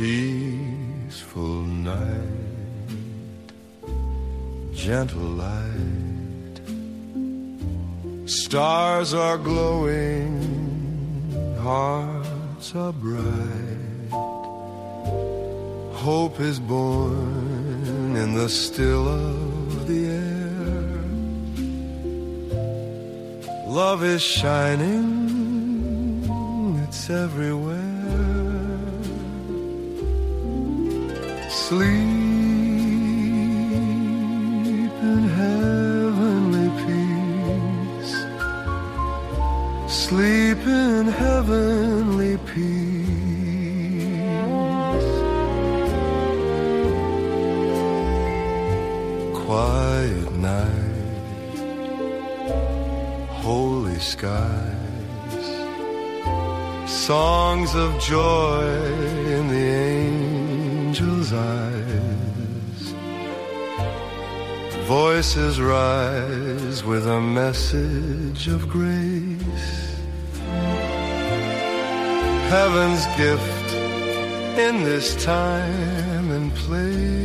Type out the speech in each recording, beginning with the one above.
Peaceful night, gentle light, stars are glowing, hearts are bright. Hope is born in the still of the air. Love is shining, it's everywhere. Sleep in heavenly peace. Sleep in heavenly peace. Skies, songs of joy in the angels' eyes. Voices rise with a message of grace. Heaven's gift in this time and place.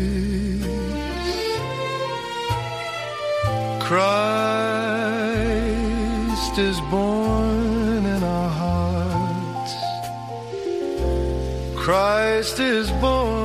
Christ is born in our hearts. Christ is born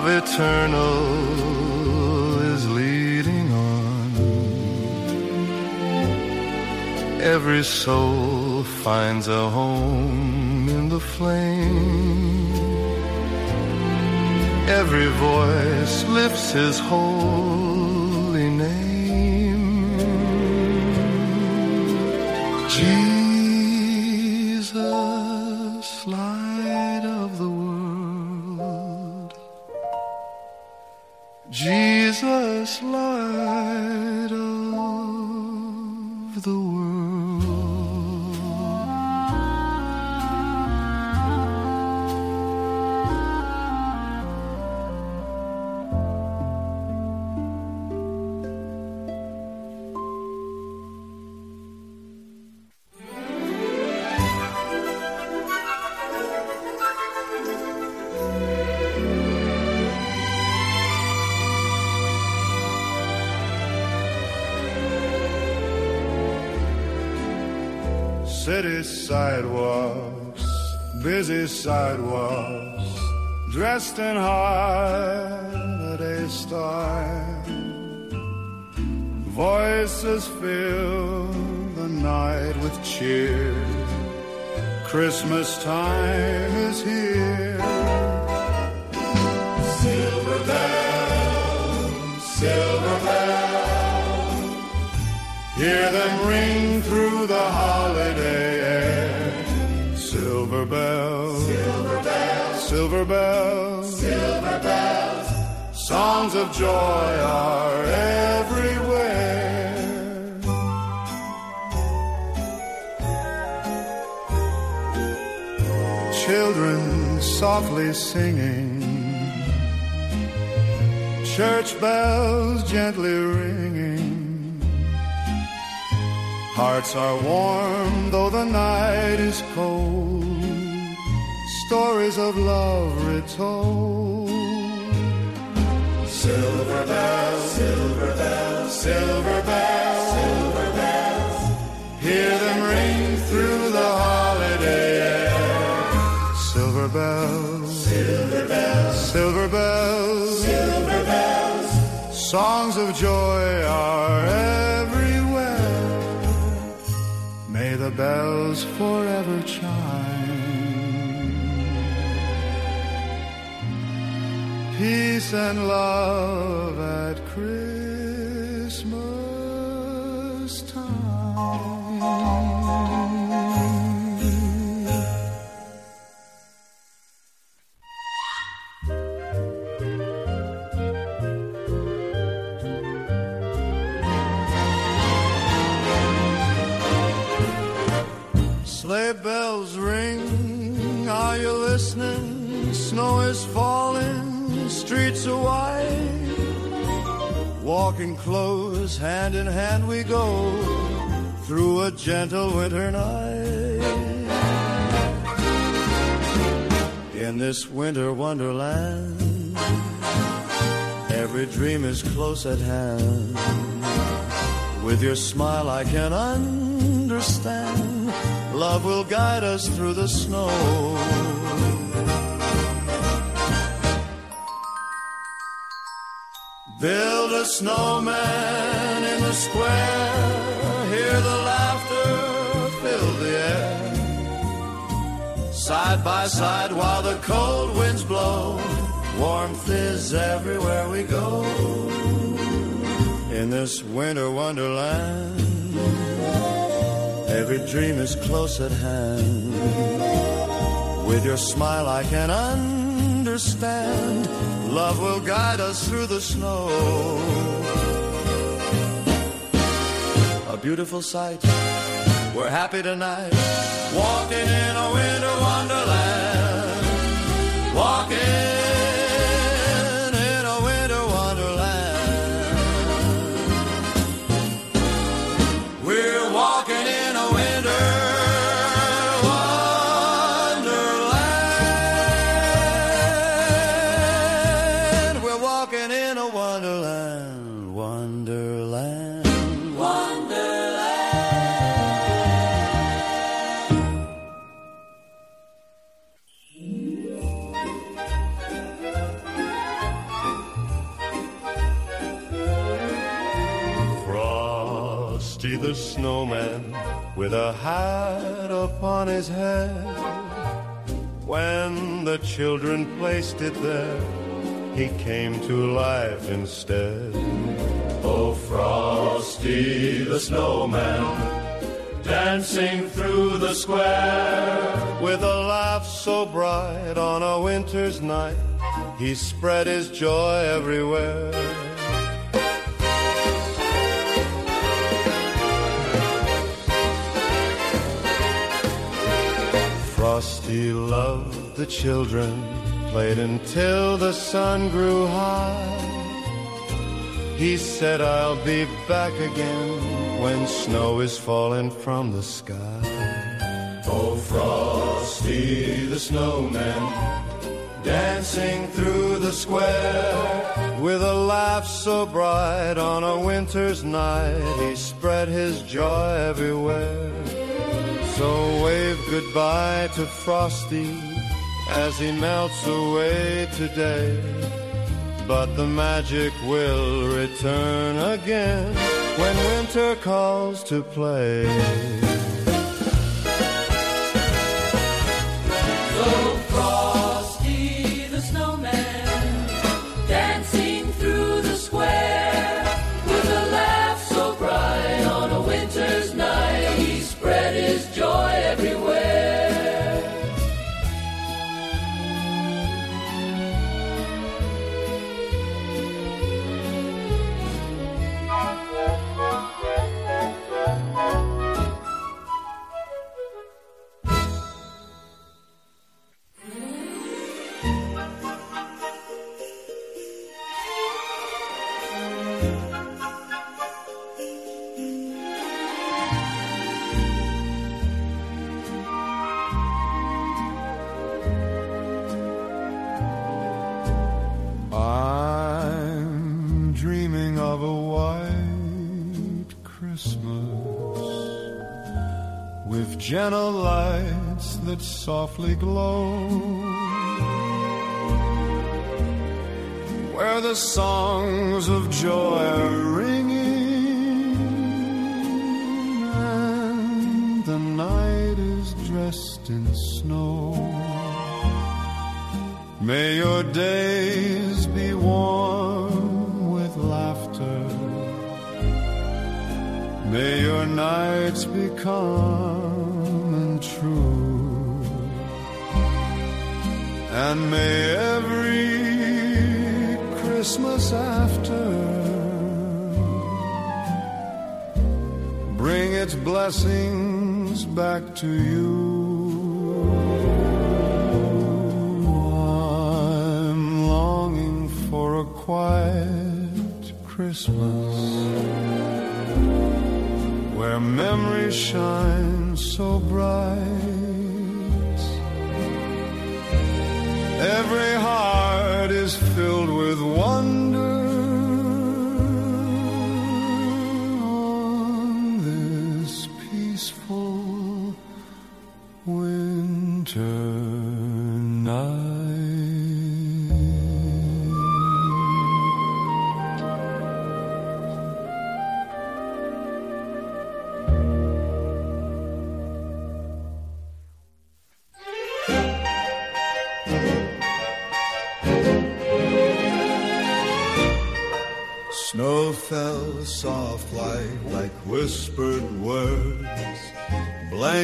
love eternal is leading on. Every soul finds a home in the flame. Every voice lifts his holy Hear them ring through the holiday air. Silver bells, silver bells, silver bells, silver bells. Songs of joy are everywhere. Children softly singing. Church bells gently ringing. Hearts are warm though the night is cold. Stories of love retold. Silver bells, silver bells, silver bells, silver bells. Hear them ring through the holiday air. Silver bells, silver bells, silver bells, silver bells. Songs of joy are everywhere. May the bells forever chime. Peace and love at Christmas bells ring. Are you listening? Snow is falling, streets are wide. Walking close, hand in hand we go through a gentle winter night. In this winter wonderland, every dream is close at hand. With your smile, I can understand. Love will guide us through the snow. Build a snowman in the square. Hear the laughter fill the air. Side by side while the cold winds blow. Warmth is everywhere we go. In this winter wonderland, every dream is close at hand. With your smile, I can understand. Love will guide us through the snow. A beautiful sight. We're happy tonight. Walking in a winter wonderland. Walking a hat upon his head. When the children placed it there, he came to life instead. Oh, Frosty the snowman, dancing through the square. With a laugh so bright on a winter's night, he spread his joy everywhere. Frosty loved the children, played until the sun grew high. He said, I'll be back again when snow is falling from the sky. Oh, Frosty the snowman, dancing through the square. With a laugh so bright on a winter's night, he spread his joy everywhere. So wave goodbye to Frosty as he melts away today. But the magic will return again when winter calls to play. Frosty gentle lights that softly glow. Where the songs of joy are ringing and the night is dressed in snow. May your days be warm with laughter. May your nights be And may every Christmas after bring its blessings back to you. I'm longing for a quiet Christmas where memory shines so bright. Every heart is filled with wonder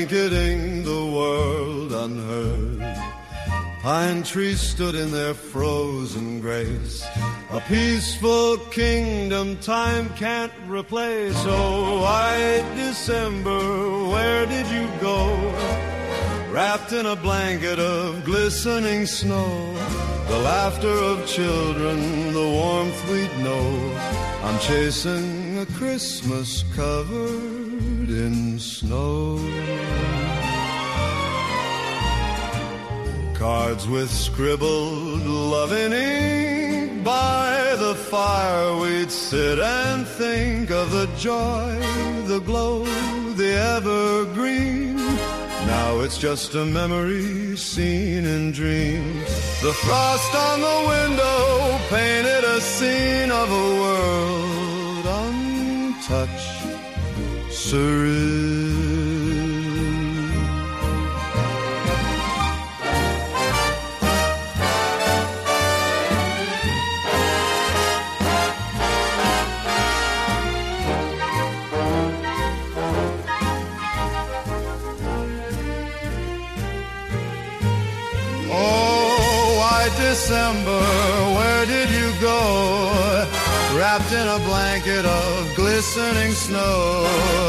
blanketing the world unheard. Pine trees stood in their frozen grace, a peaceful kingdom time can't replace. Oh, white December, where did you go? Wrapped in a blanket of glistening snow, the laughter of children, the warmth we'd know. I'm chasing a Christmas covered in snow. Cards with scribbled love in ink by the fire we'd sit and think of the joy, the glow, the evergreen. Now it's just a memory seen in dreams. The frost on the window painted a scene of a world untouched, Oh, white December, Wrapped in a blanket of glistening snow,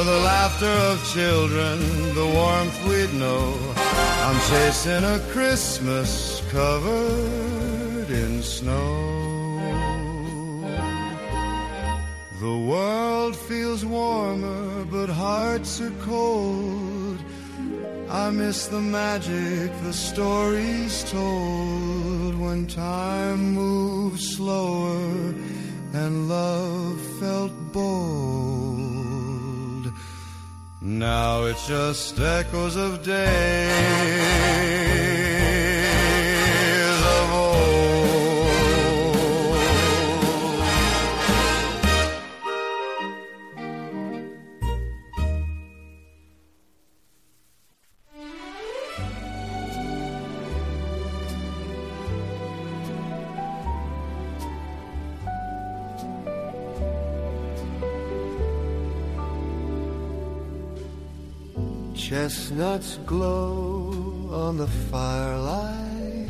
the laughter of children, the warmth we'd know. I'm chasing a Christmas covered in snow. The world feels warmer, but hearts are cold. I miss the magic, the stories told when time moves slower and love felt bold. Now it's just echoes of days Chestnuts glow on the firelight.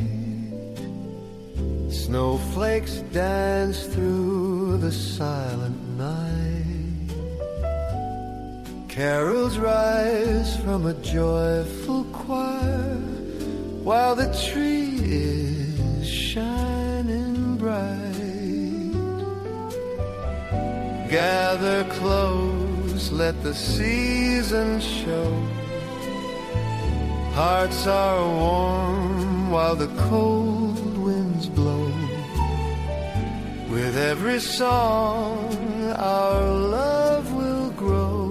Snowflakes dance through the silent night. Carols rise from a joyful choir while the tree is shining bright. Gather close, let the season show. Hearts are warm while the cold winds blow. With every song, our love will grow.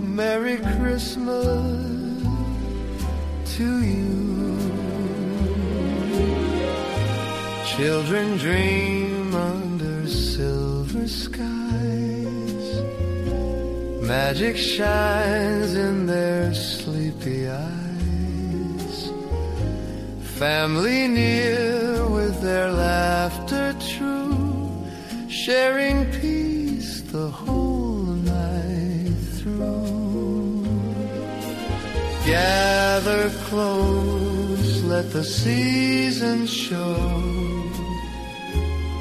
Merry Christmas to you. Children dream under silver skies. Magic shines in their sleepy eyes. Family near with their laughter true, sharing peace the whole night through. Gather close, let the season show.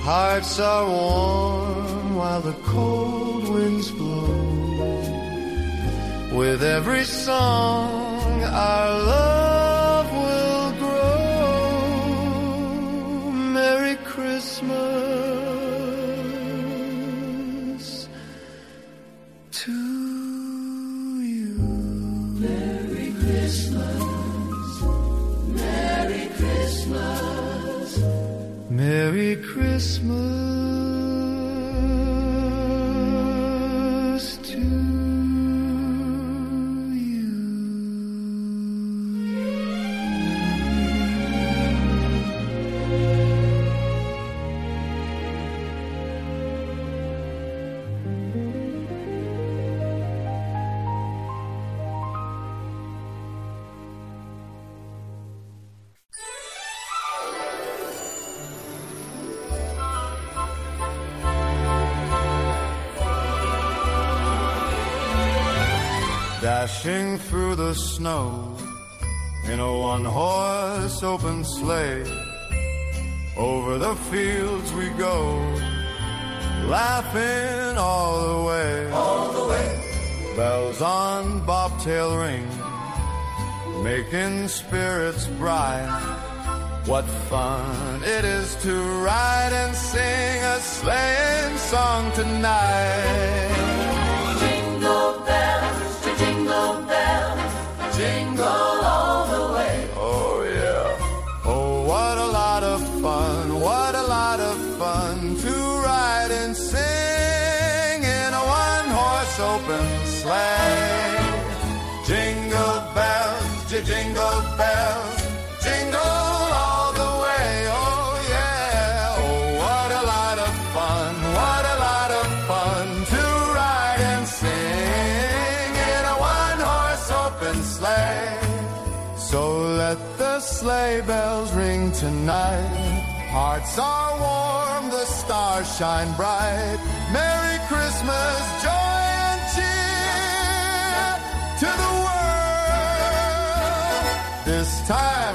Hearts are warm while the cold winds blow. With every song, our love Christmas Dashing through the snow in a one horse open sleigh. Over the fields we go, laughing all the way. All the way. Bells on bobtail ring, making spirits bright. What fun it is to ride and sing a sleighing song tonight. Jingle bells, jingle all the way. Oh yeah. Oh, what a lot of fun, what a lot of fun to ride and sing in a one horse open sleigh. So let the sleigh bells ring tonight. Hearts are warm, the stars shine bright. Merry Christmas, joy time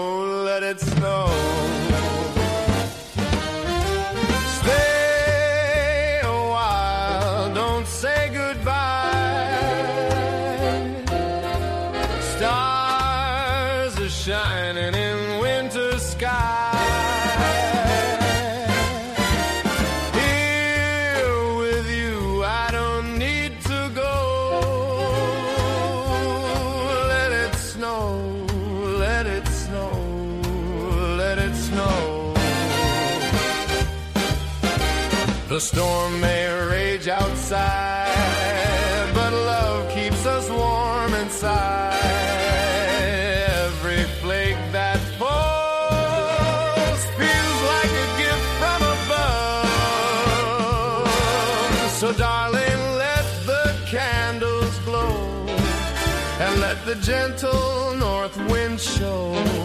storm may rage outside, but love keeps us warm inside. Every flake that falls feels like a gift from above. So, darling, let the candles glow and let the gentle north wind show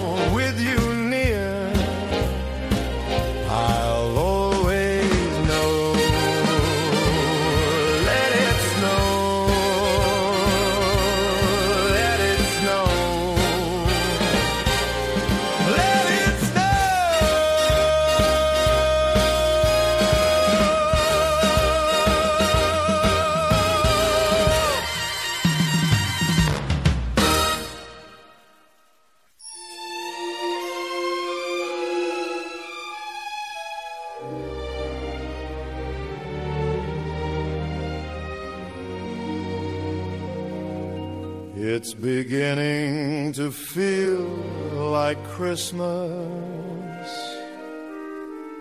Christmas.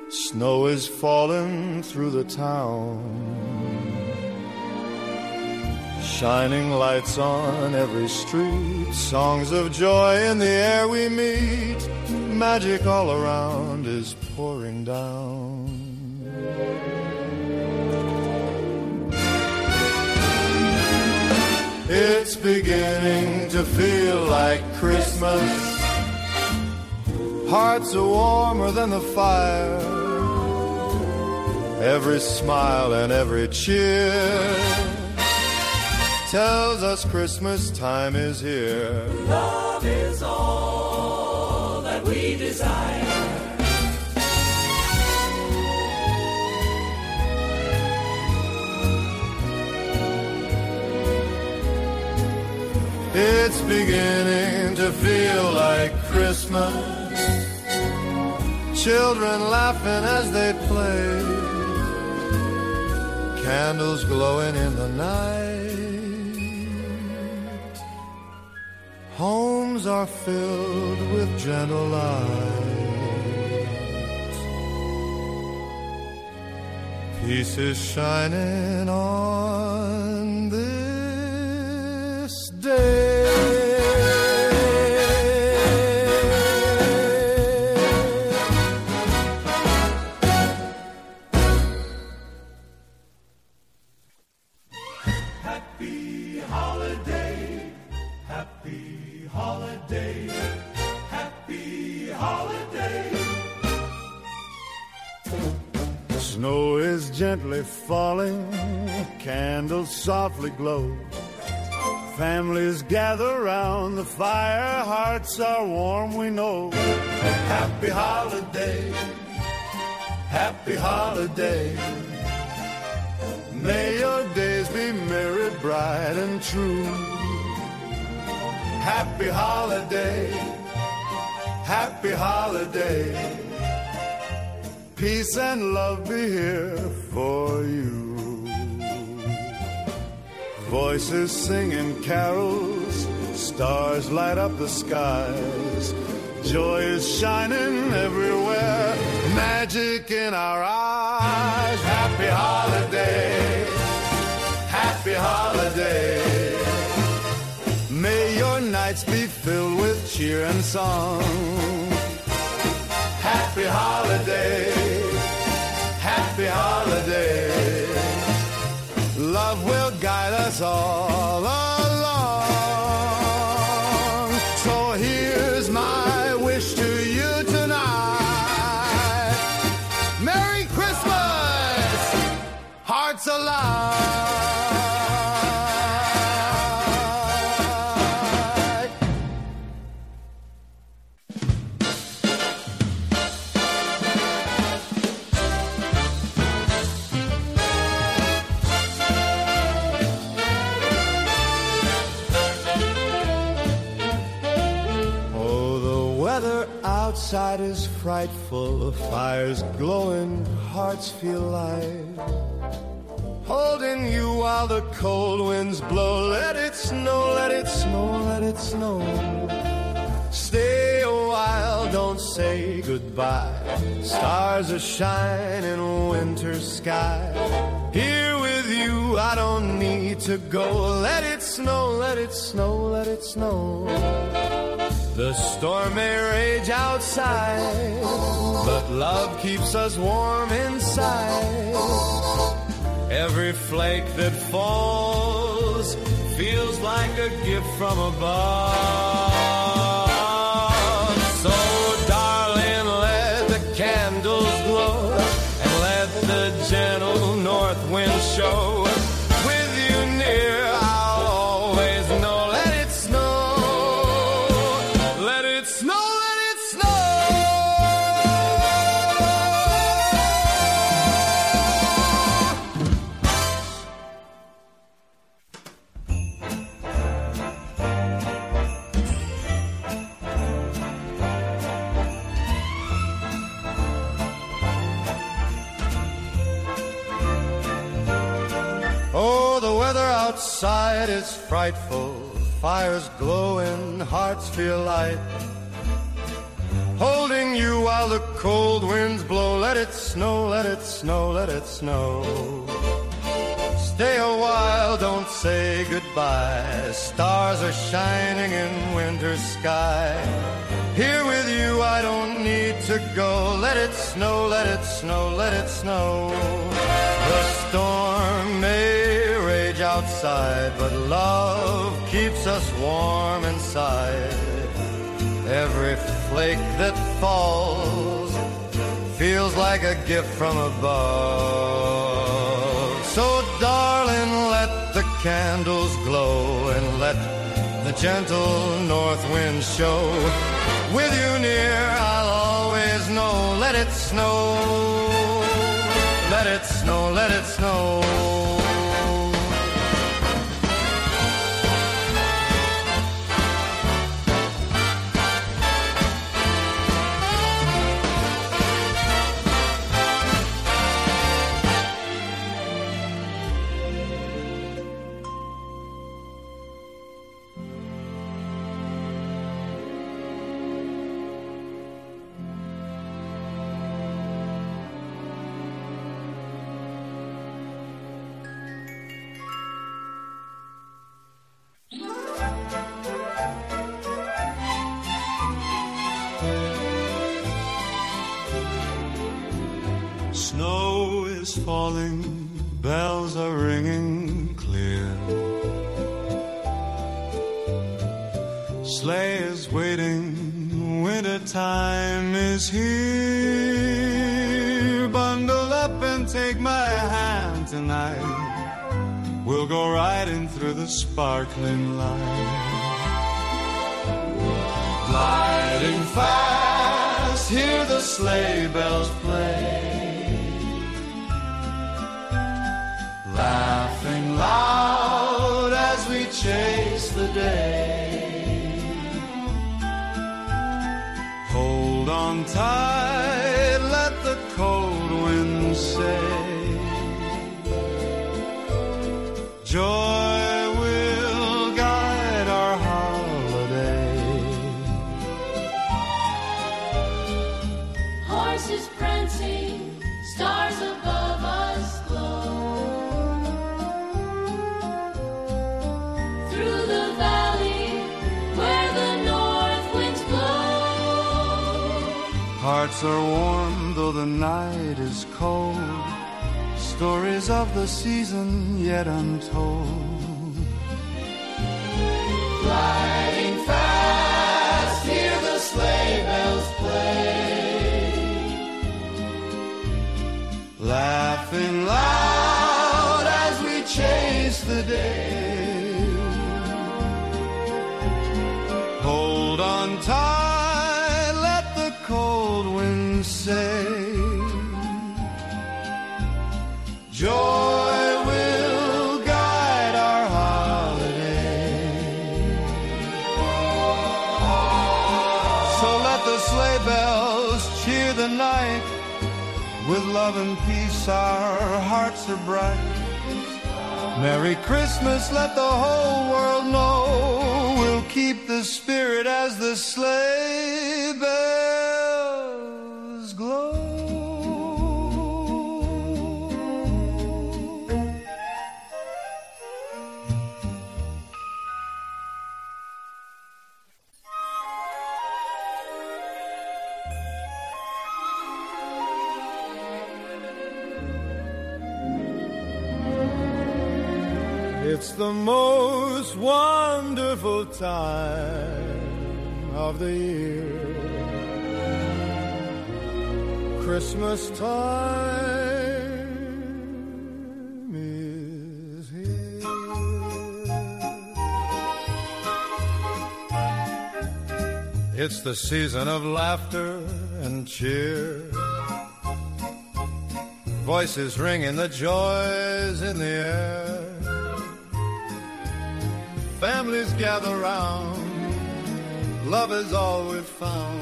Snow is falling through the town. Shining lights on every street. Songs of joy in the air we meet. Magic all around is pouring down. It's beginning to feel like Christmas. Hearts are warmer than the fire. Every smile and every cheer tells us Christmas time is here. Love is all that we desire. It's beginning to feel like Christmas. Children laughing as they play. Candles glowing in the night. Homes are filled with gentle light. Peace is shining on Snow is gently falling, candles softly glow. Families gather round the fire, hearts are warm, we know. Happy holiday, happy holiday. May your days be merry, bright, and true. Happy holiday, happy holiday. Peace and love be here for you. Voices singing carols, stars light up the skies. Joy is shining everywhere, magic in our eyes. Happy holiday, happy holiday. May your nights be filled with cheer and song. Happy holiday, happy holiday. Love will guide us all along. So here's my wish to you tonight. Merry Christmas, hearts alive. Frightful. Fires glowing, hearts feel light. Holding you while the cold winds blow. Let it snow, let it snow, let it snow. Stay a while, don't say goodbye. Stars are shining, winter sky. Here with you, I don't need to go. Let it snow, let it snow, let it snow. The storm may rage outside, but love keeps us warm inside. Every flake that falls feels like a gift from above. Outside is frightful. Fires glowing, hearts feel light. Holding you while the cold winds blow. Let it snow, let it snow, let it snow. Stay a while, don't say goodbye. Stars are shining in winter sky. Here with you, I don't need to go. Let it snow, let it snow, let it snow. The storm may outside, but love keeps us warm inside. Every flake that falls feels like a gift from above. So, darling, let the candles glow and let the gentle north wind show. With you near, I'll always know. Let it snow, let it snow, let it snow. The time is here Bundle up and take my hand tonight We'll go riding through the sparkling light. Gliding fast, hear the sleigh bells play. Laughing loud as we chase the day. Hold on tight, are warm though the night is cold. Stories of the season yet untold. Riding fast, hear the sleigh bells play. Laughing loud as we chase the day. Hold on tight say joy will guide our holiday. So let the sleigh bells cheer the night. With love and peace, our hearts are bright. Merry Christmas, let the whole world know. We'll keep the spirit as the sleigh bells. The most wonderful time of the year. Christmas time is here. It's the season of laughter and cheer. Voices ringing the joys in the air Families gather round, love is all we've found.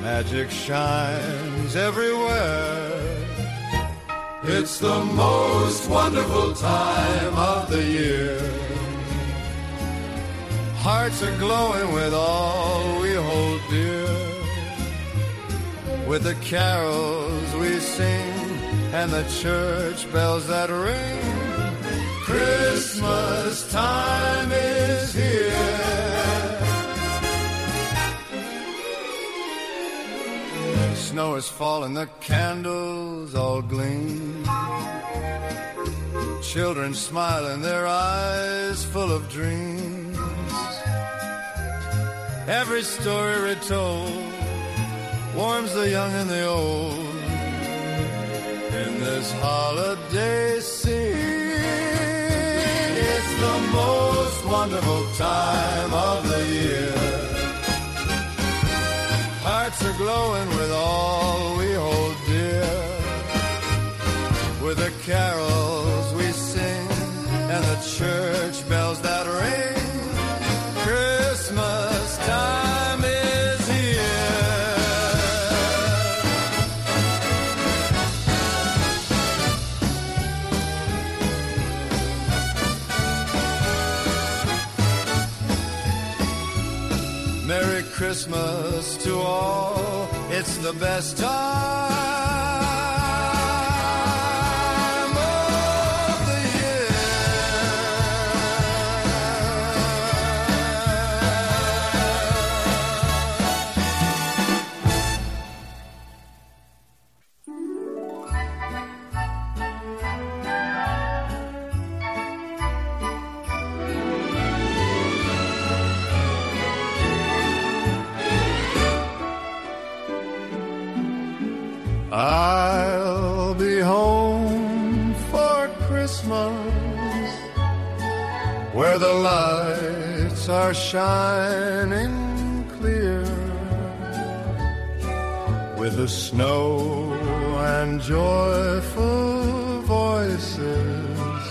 Magic shines everywhere. It's the most wonderful time of the year. Hearts are glowing with all we hold dear. With the carols we sing and the church bells that ring Christmas time is here. Snow is falling, the candles all gleam. Children smiling, their eyes full of dreams. every story retold warms the young and the old in this holiday scene. The most wonderful time of the year. Hearts are glowing with all we hold dear. With a carols Christmas to all. It's the best time shining clear with the snow and joyful voices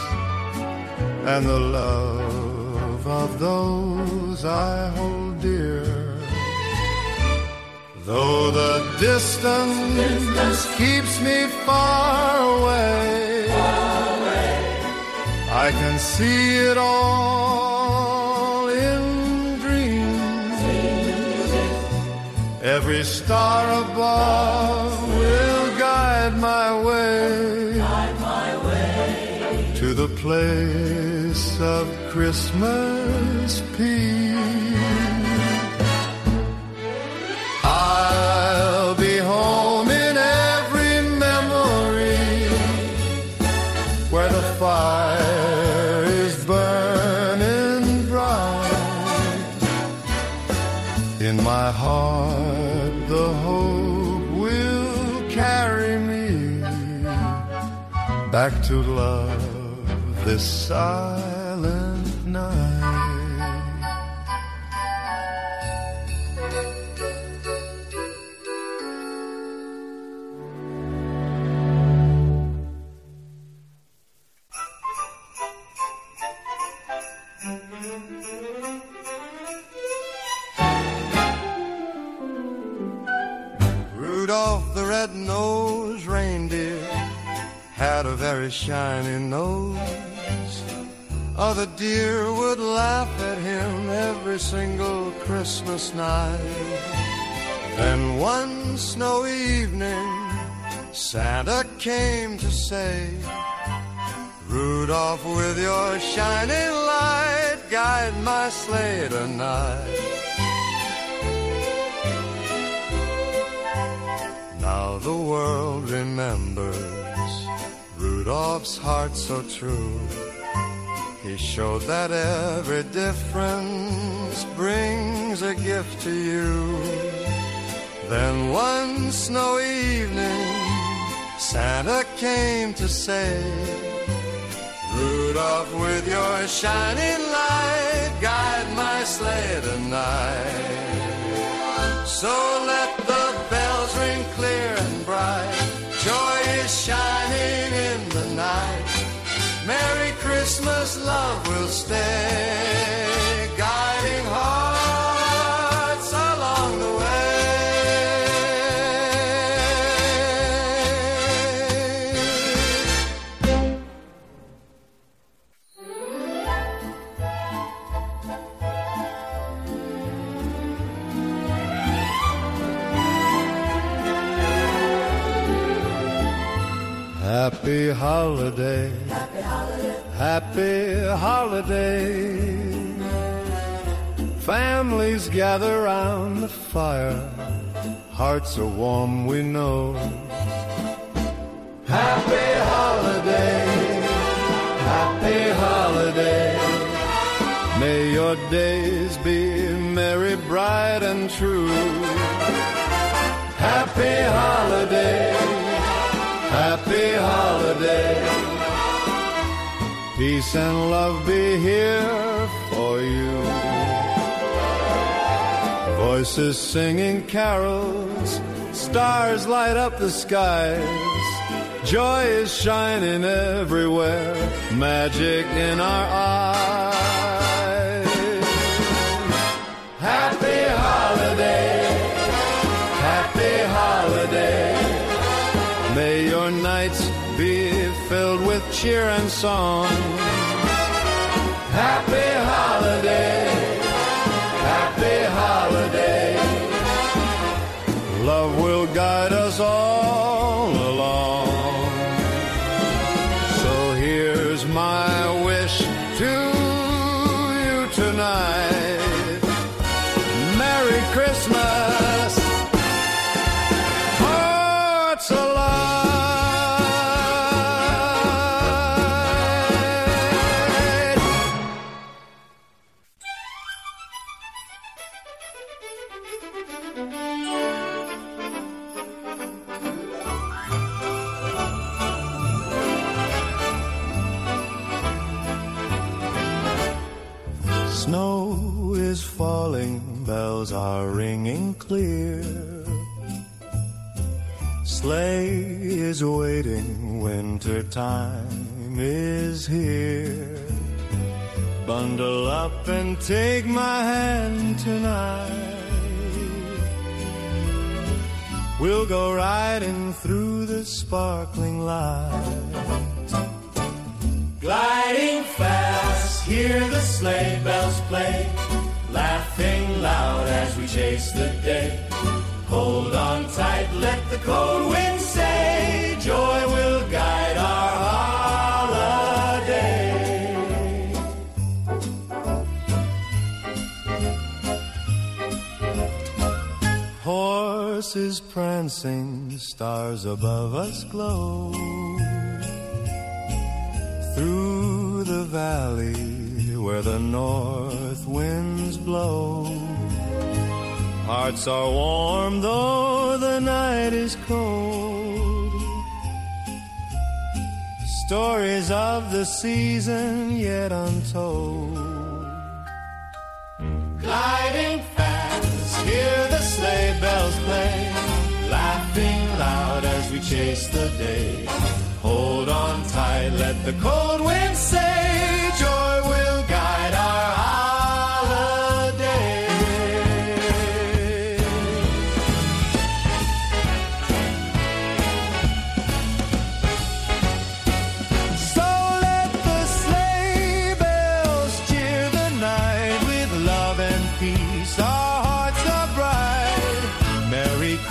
and the love of those I hold dear. Though the distance, keeps me far away, I can see it all Every star above will guide my way, to the place of Christmas peace. To love this silent Rudolph's heart so true. He showed that every difference brings a gift to you. Then one snowy evening, Santa came to say, Rudolph, with your shining light, guide my sleigh tonight. So let the bells ring clear and bright. Joy is shining. Merry Christmas, love will stay, guiding hearts along the way. Happy holiday. Happy holiday. Families gather round the fire. Hearts are warm, we know. Happy holiday. Happy holiday. May your days be merry bright and true. Happy holiday, happy holiday. Peace and love be here for you. Voices singing carols, stars light up the skies. Joy is shining everywhere, magic in our eyes. Cheer and song. Happy Sleigh is waiting, winter time is here. Bundle up and take my hand tonight. We'll go riding through the sparkling light. Gliding fast, hear the sleigh bells play, laughing loud as we chase the day. Hold on tight, let the cold wind say, joy will guide our holiday. Horses prancing, stars above us glow. Through the valley where the north winds blow. Hearts are warm though the night is cold. Stories of the season yet untold. Gliding fast, hear the sleigh bells play, laughing loud as we chase the day. Hold on tight, let the cold wind say, joy will guide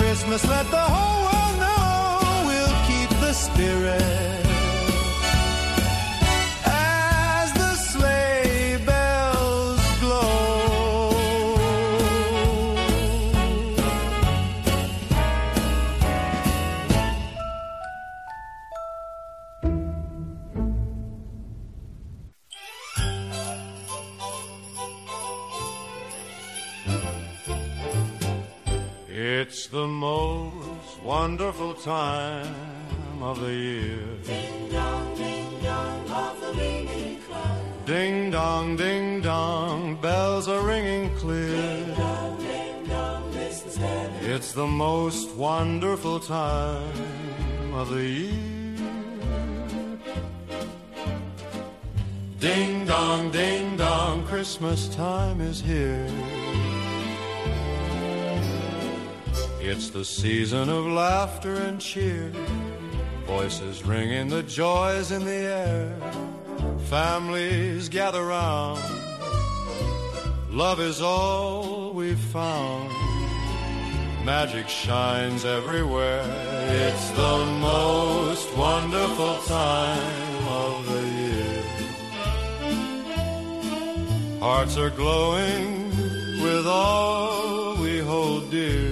Christmas, let the whole world know we'll keep the spirit. Time of the year. Ding dong, ding dong, bells are ringing clear. Ding dong, ding dong, Mrs. Heather. It's the most wonderful time of the year. Ding dong, ding dong, Christmas time is here. It's the season of laughter and cheer. Voices ringing the joys in the air. Families gather round. Love is all we've found. Magic shines everywhere. It's the most wonderful time of the year. Hearts are glowing with all we hold dear.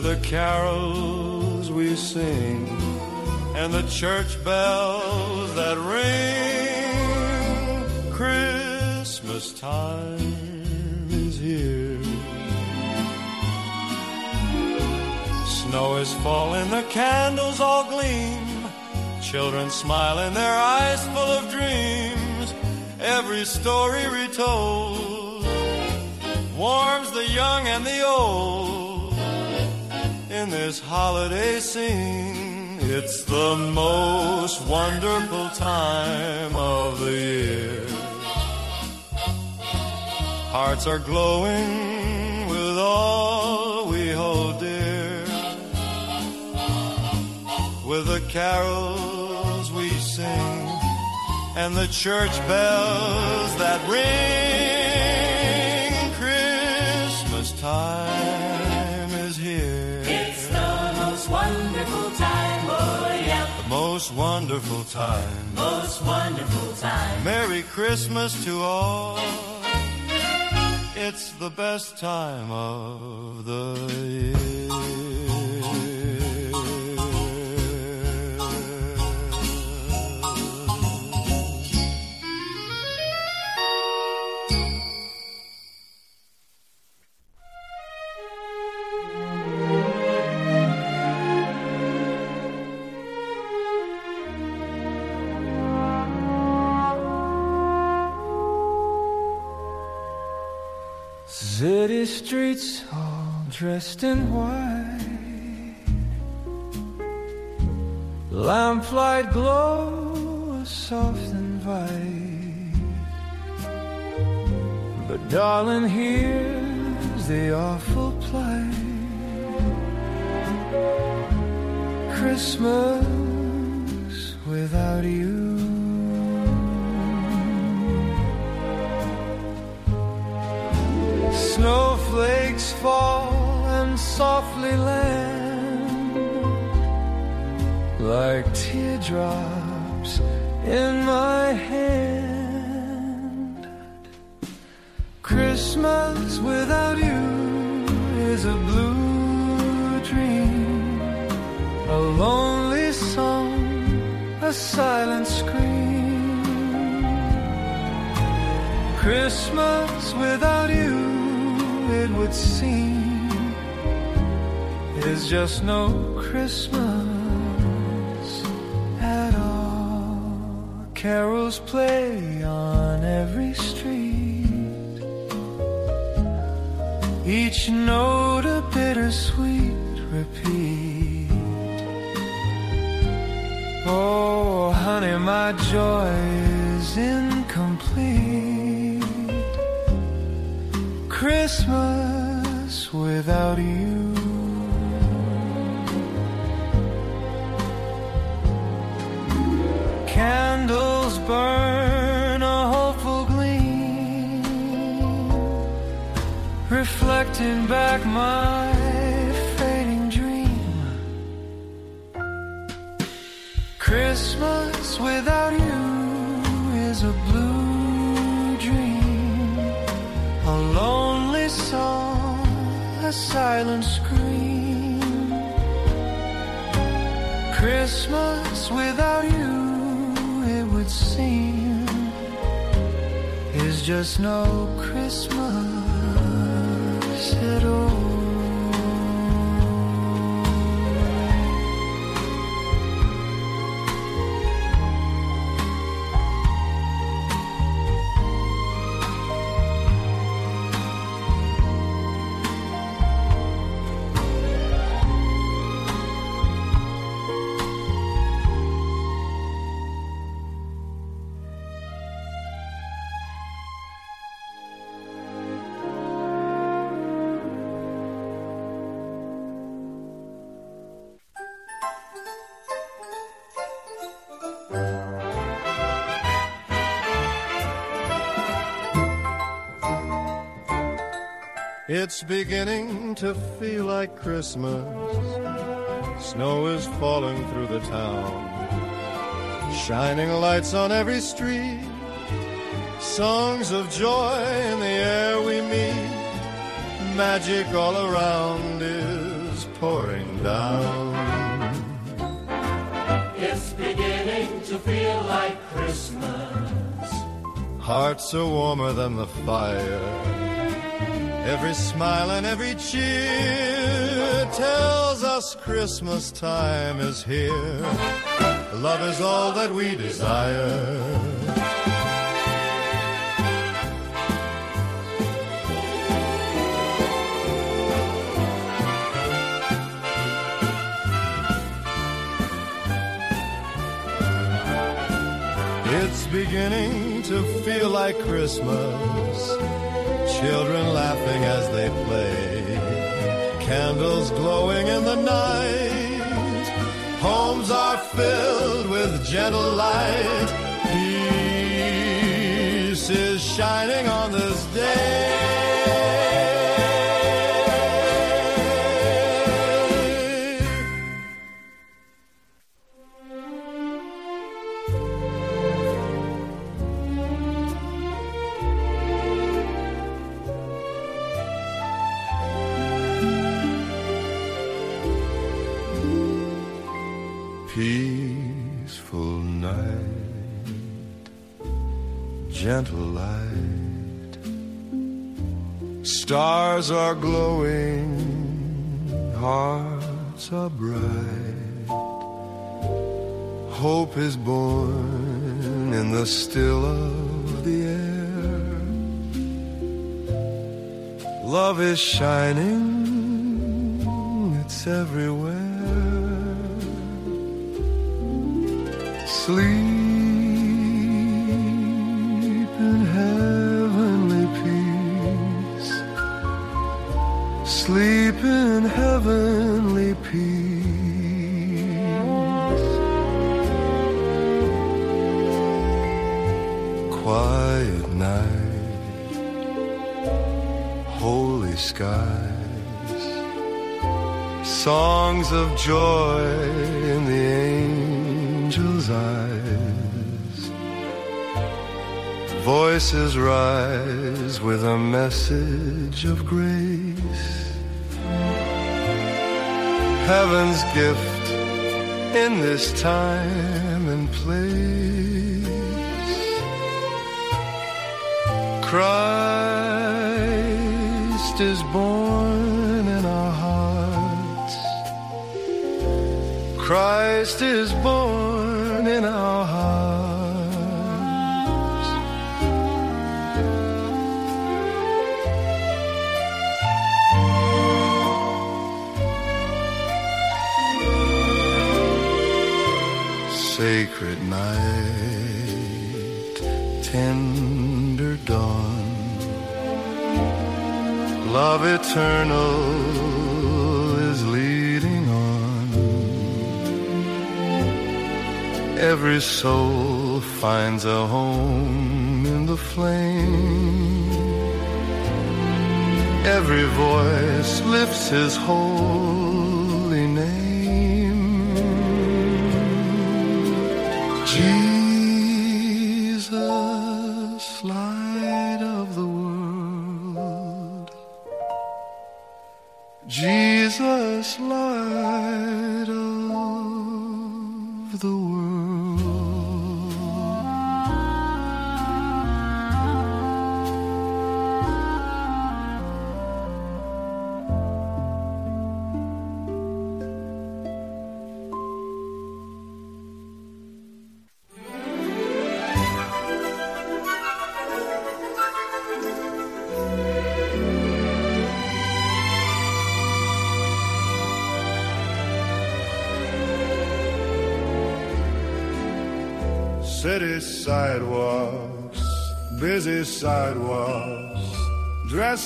The carols we sing and the church bells that ring. Christmas Christmas time is here. Snow is falling, the candles all gleam. Children smile in their eyes full of dreams. Every story retold warms the young and the old in this holiday scene. It's the most wonderful time of the year. Hearts are glowing with all we hold dear. With the carols we sing and the church bells that ring. Most wonderful time. most wonderful time. Merry Christmas to all. It's the best time of the year. City streets all dressed in white. Lamplight glow, a soft invite. But darling, here's the awful plight. Christmas without you. Snowflakes fall and softly land like teardrops in my hand. Christmas without you is a blue dream, a lonely song, a silent scream. Christmas without you, it would seem, is just no Christmas at all. Carols play on every street, each note a bittersweet repeat. Oh, honey, my joy is incomplete. Christmas without you. Candles burn a hopeful gleam, reflecting back my fading dream. Christmas without you is a blue a silent scream. Christmas without you, it would seem, is just no Christmas at all. It's beginning to feel like Christmas. Snow is falling through the town. Shining lights on every street. Songs of joy in the air we meet. Magic all around is pouring down. It's beginning to feel like Christmas. Hearts are warmer than the fire. Every smile and every cheer tells us Christmas time is here. Love is all that we desire. It's beginning to feel like Christmas. Children laughing as they play. Candles glowing in the night. Homes are filled with gentle light. Peace is shining on this day. Gentle light. Stars are glowing, hearts are bright. Hope is born in the still of the air. Love is shining, it's everywhere. Sleep songs of joy in the angels' eyes. Voices rise with a message of grace. Heaven's gift in this time and place. Christ is born Christ is born in our hearts. Sacred night, tender dawn, love eternal Every soul finds a home in the flame. Every voice lifts his holy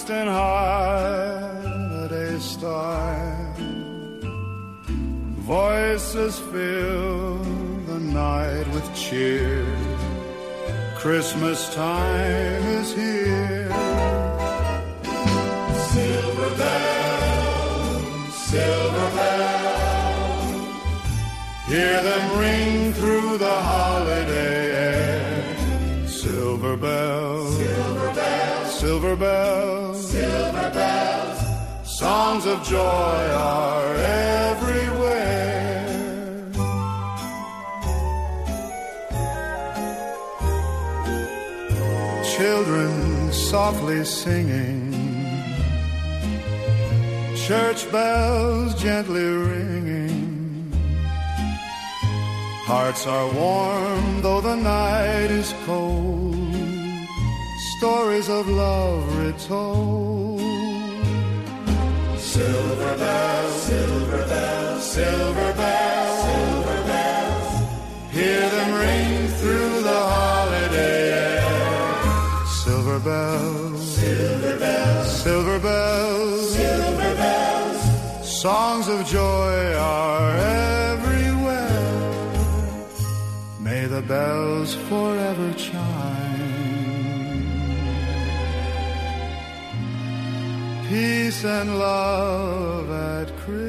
dressed in softly singing, church bells gently ringing. Hearts are warm though the night is cold, stories of love retold. Silver bells, silver bells, silver bells, silver bells. Hear them ring through the. Silver bells, silver bells, silver bells, silver bells. Songs of joy are everywhere. May the bells forever chime. peace and love at Christmas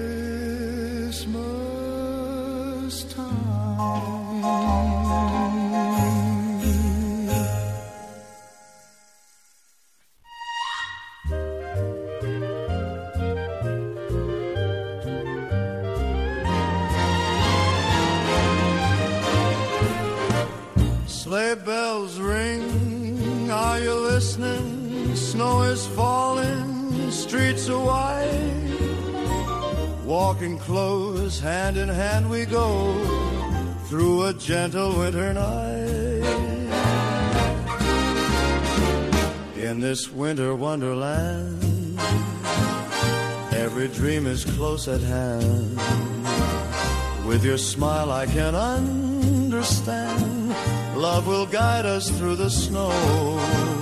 Snow is falling, streets are wide. Walking close, hand in hand we go through a gentle winter night. In this winter wonderland, every dream is close at hand. With your smile, I can understand. Love will guide us through the snow.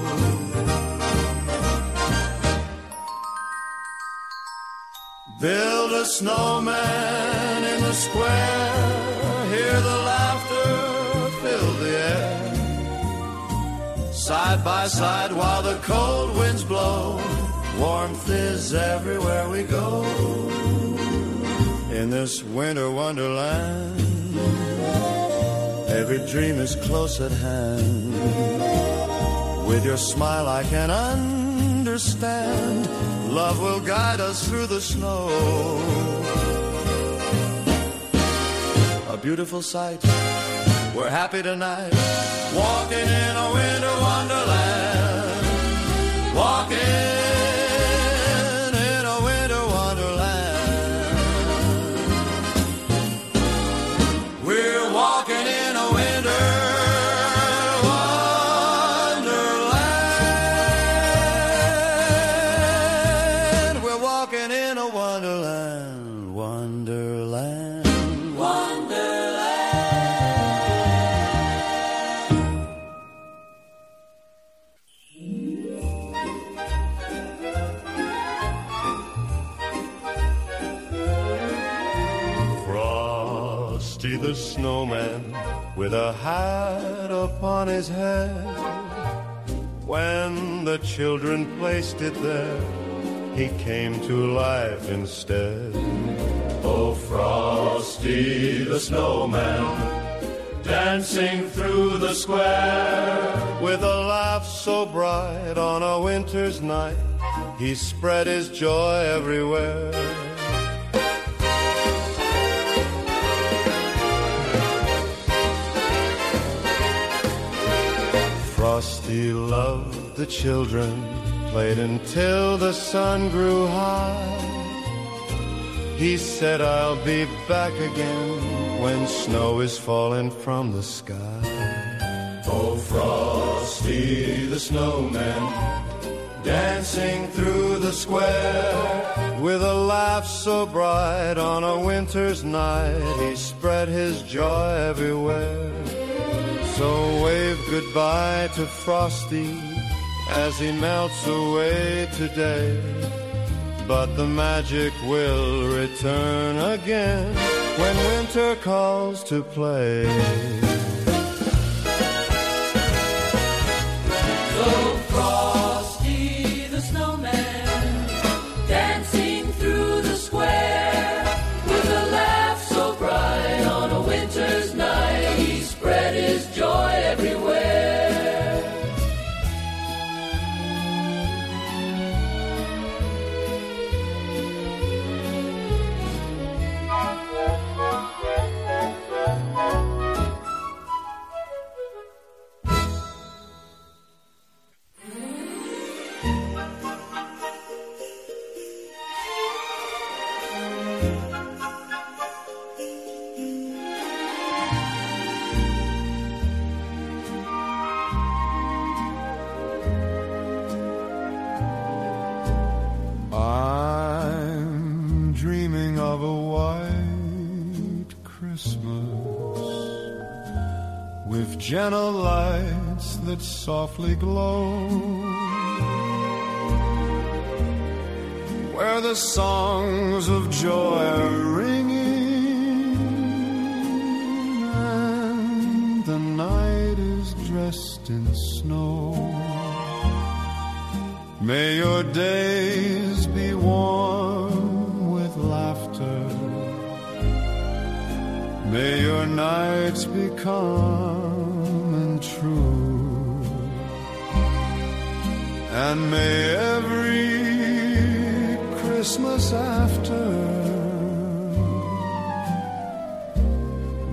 Build a snowman in the square. Hear the laughter fill the air. Side by side while the cold winds blow. Warmth is everywhere we go. In this winter wonderland, every dream is close at hand. With your smile, I can understand. Love will guide us through the snow. A beautiful sight. We're happy tonight. Walking in a winter wonderland. Walking with a hat upon his head. When the children placed it there, he came to life instead. Oh, Frosty the snowman, dancing through the square with a laugh so bright on a winter's night, he spread his joy everywhere. Frosty loved the children, played until the sun grew high. He said, I'll be back again when snow is falling from the sky. Oh, Frosty the snowman, dancing through the square with a laugh so bright on a winter's night. He spread his joy everywhere. So wave goodbye to Frosty as he melts away today. But the magic will return again when winter calls to play. So Frosty that softly glow. Where the songs of joy are ringing and the night is dressed in snow. May your days be warm with laughter. May your nights be calm And may every Christmas after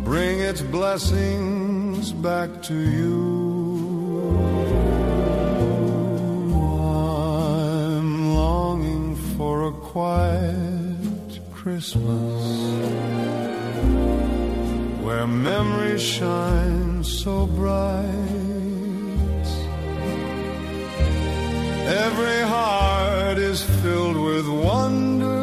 bring its blessings back to you. I'm longing for a quiet Christmas where memories shine so bright. Every heart is filled with wonder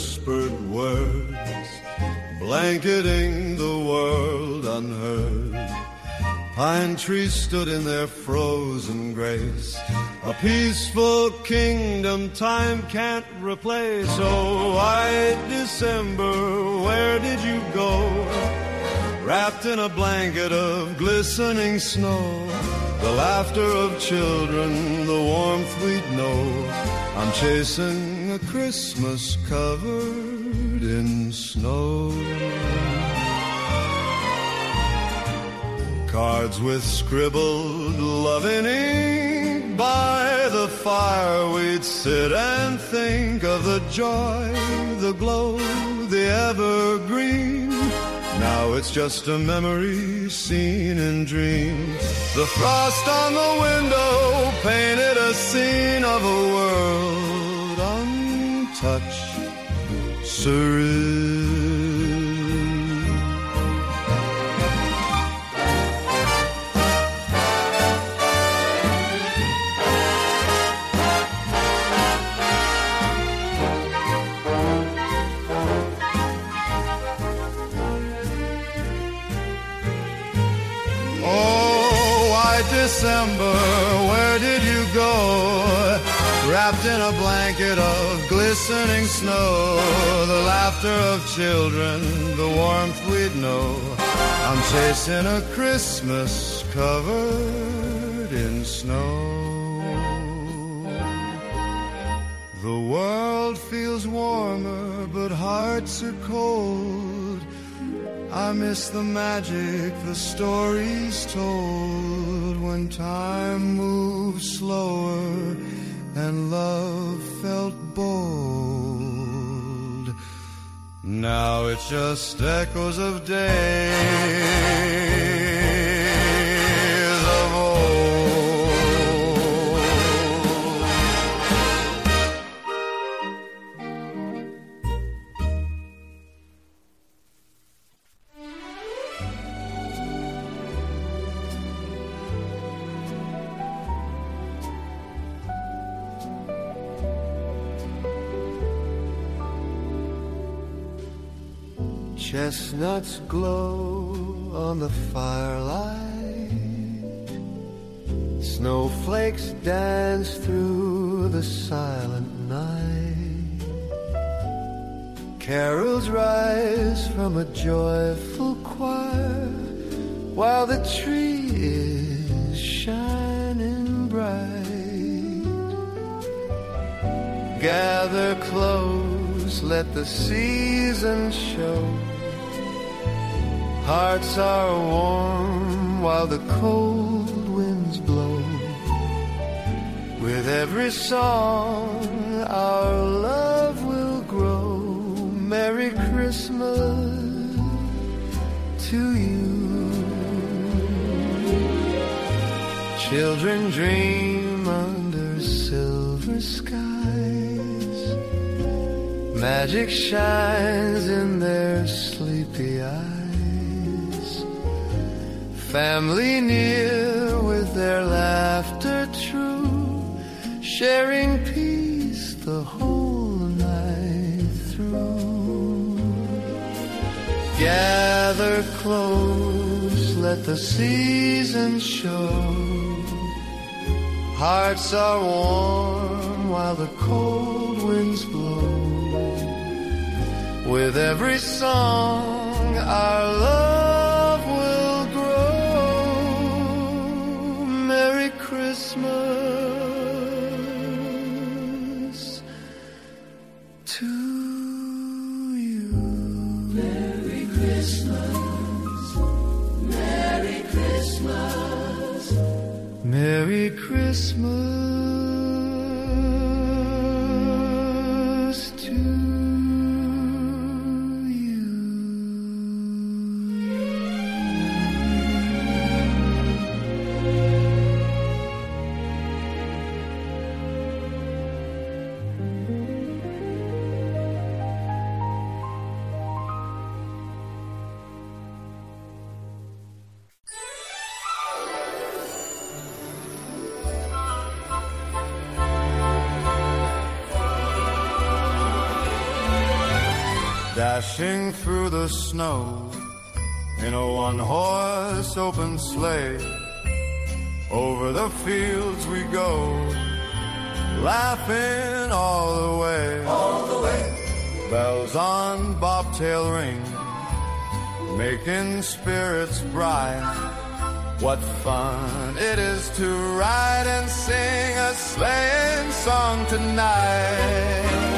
whispered words, blanketing the world unheard. Pine trees stood in their frozen grace, a peaceful kingdom time can't replace. Oh, white December, where did you go? Wrapped in a blanket of glistening snow, the laughter of children, the warmth we'd know. I'm chasing a Christmas covered in snow. Cards with scribbled love in ink by the fire we'd sit and think of the joy, the glow, the evergreen. Now it's just a memory seen in dreams. The frost on the window painted a scene of a world untouched, serene. Oh, white December, where did you go? Wrapped in a blanket of glistening snow, the laughter of children, the warmth we'd know. I'm chasing a Christmas covered in snow. The world feels warmer, but hearts are cold. I miss the magic the stories told when time moves slower and love felt bold. Now it's just echoes of days Chestnuts glow on the firelight. Snowflakes dance through the silent night. Carols rise from a joyful choir while the tree is shining bright. Gather close, let the season show. Hearts are warm while the cold winds blow. With every song, our love will grow. Merry Christmas to you. Children dream under silver skies. Magic shines in their Family near with their laughter true, sharing peace the whole night through. Gather close, let the seasons show. Hearts are warm while the cold winds blow. With every song, our love Christmas to you. Merry Christmas. Merry Christmas. Merry Christmas Dashing through the snow in a one horse open sleigh. Over the fields we go, laughing all the way. All the way. Bells on bobtail ring, making spirits bright. What fun it is to ride and sing a sleighing song tonight.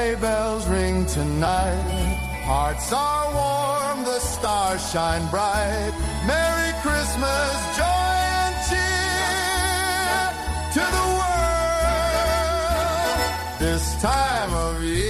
Sleigh bells ring tonight. Hearts are warm, the stars shine bright. Merry Christmas, joy and cheer to the world this time of year.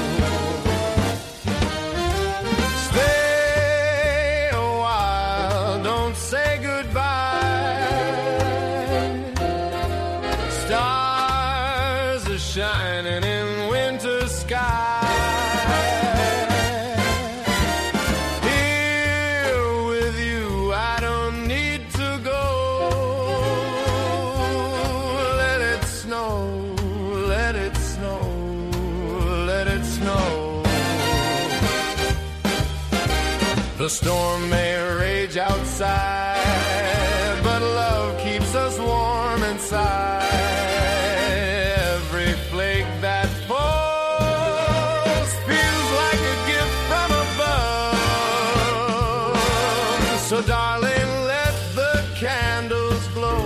Storm may rage outside, but love keeps us warm inside. Every flake that falls feels like a gift from above. So, darling, let the candles glow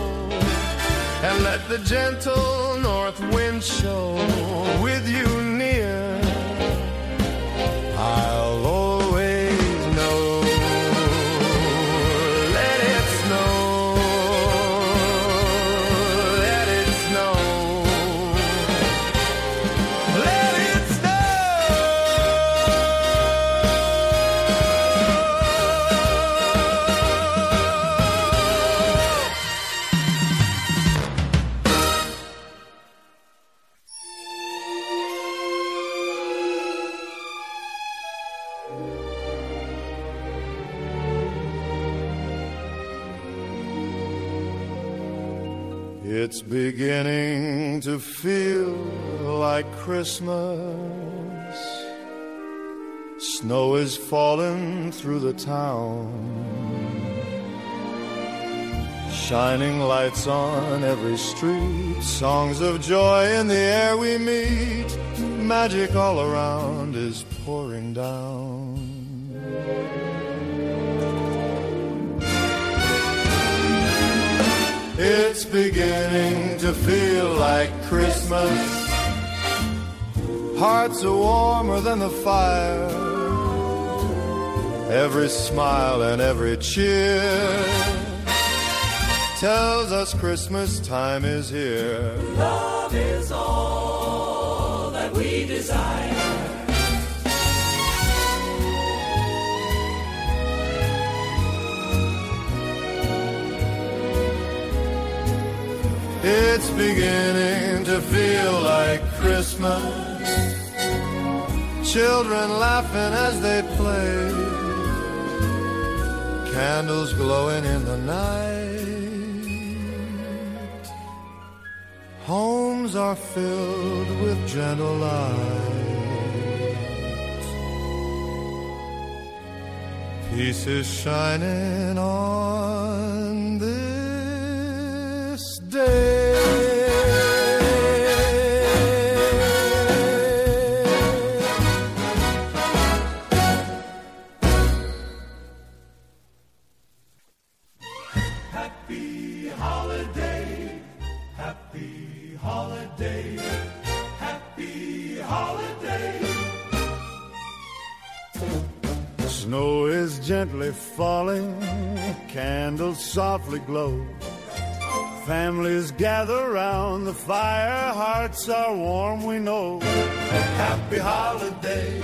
and let the gentle north wind show with It's beginning to feel like Christmas. Snow is falling through the town. Shining lights on every street, songs of joy in the air we meet. Magic all around is pouring down. It's beginning to feel like Christmas. Hearts are warmer than the fire. Every smile and every cheer tells us Christmas time is here. Love is all that we desire. It's beginning to feel like Christmas. Children laughing as they play. Candles glowing in the night. Homes are filled with gentle light. Peace is shining on gently falling, candles softly glow. Families gather round the fire, hearts are warm, we know. Happy holiday,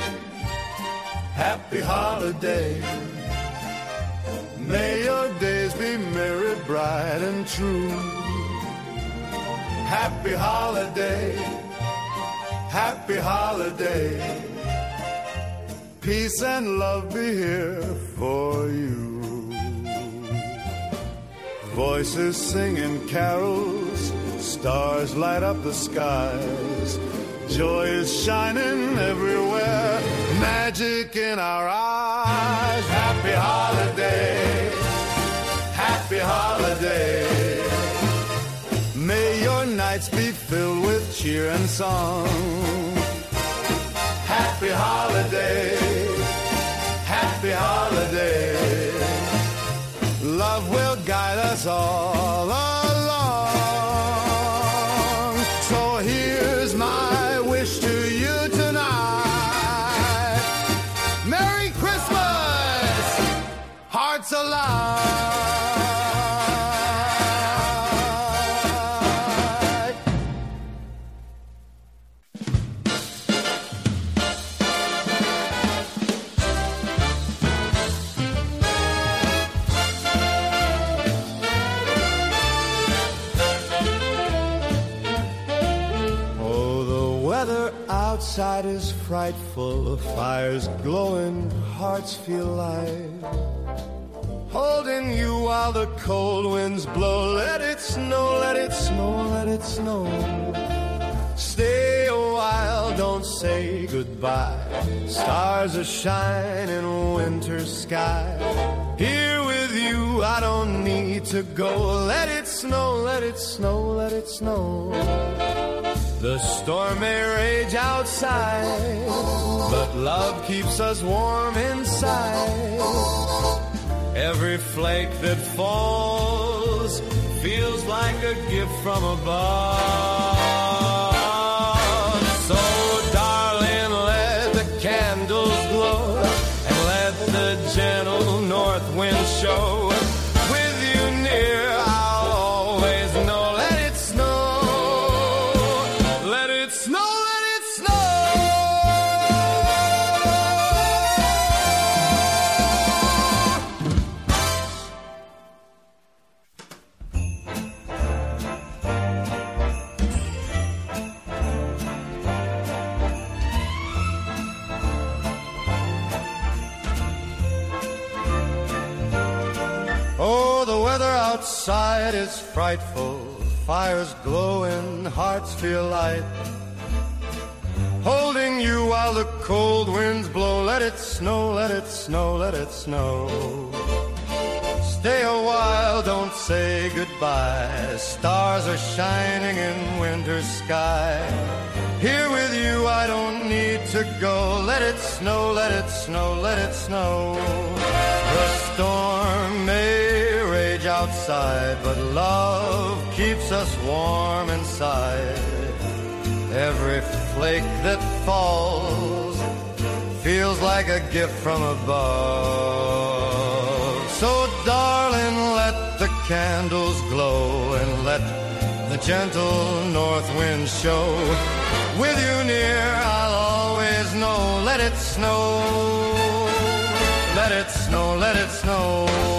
happy holiday. May your days be merry, bright, and true. Happy holiday, happy holiday. Peace and love be here for you. Voices singing carols, stars light up the skies. Joy is shining everywhere, magic in our eyes. Happy holiday, happy holiday. May your nights be filled with cheer and song. Happy holiday, happy holiday. Love will guide us all weather outside is frightful. Fires glowing, hearts feel light. Holding you while the cold winds blow. Let it snow, let it snow, let it snow. Stay a while, don't say goodbye. Stars are shining, in winter sky. Here with you, I don't need to go. Let it snow, let it snow, let it snow. The storm may rage outside, but love keeps us warm inside. Every flake that falls feels like a gift from above. So, darling, let the candles glow and let the gentle north wind show. Outside is frightful. fires glow glowing, hearts feel light. Holding you while the cold winds blow. Let it snow, let it snow, let it snow. Stay a while, don't say goodbye. Stars are shining in winter sky. Here with you, I don't need to go. Let it snow, let it snow, let it snow. The storm may outside, but love keeps us warm inside. Every flake that falls feels like a gift from above. So, darling, let the candles glow and let the gentle north wind show. With you near, I'll always know. Let it snow, let it snow, let it snow.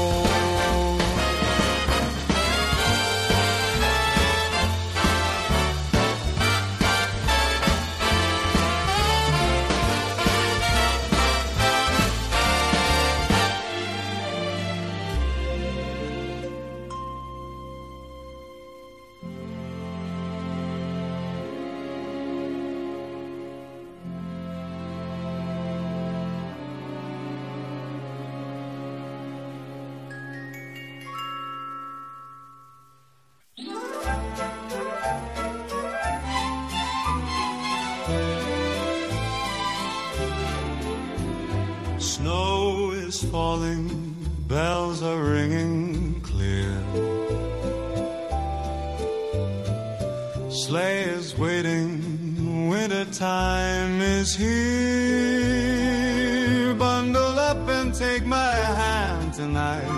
Falling, bells are ringing clear. Sleigh is waiting, winter time is here. Bundle up and take my hand tonight.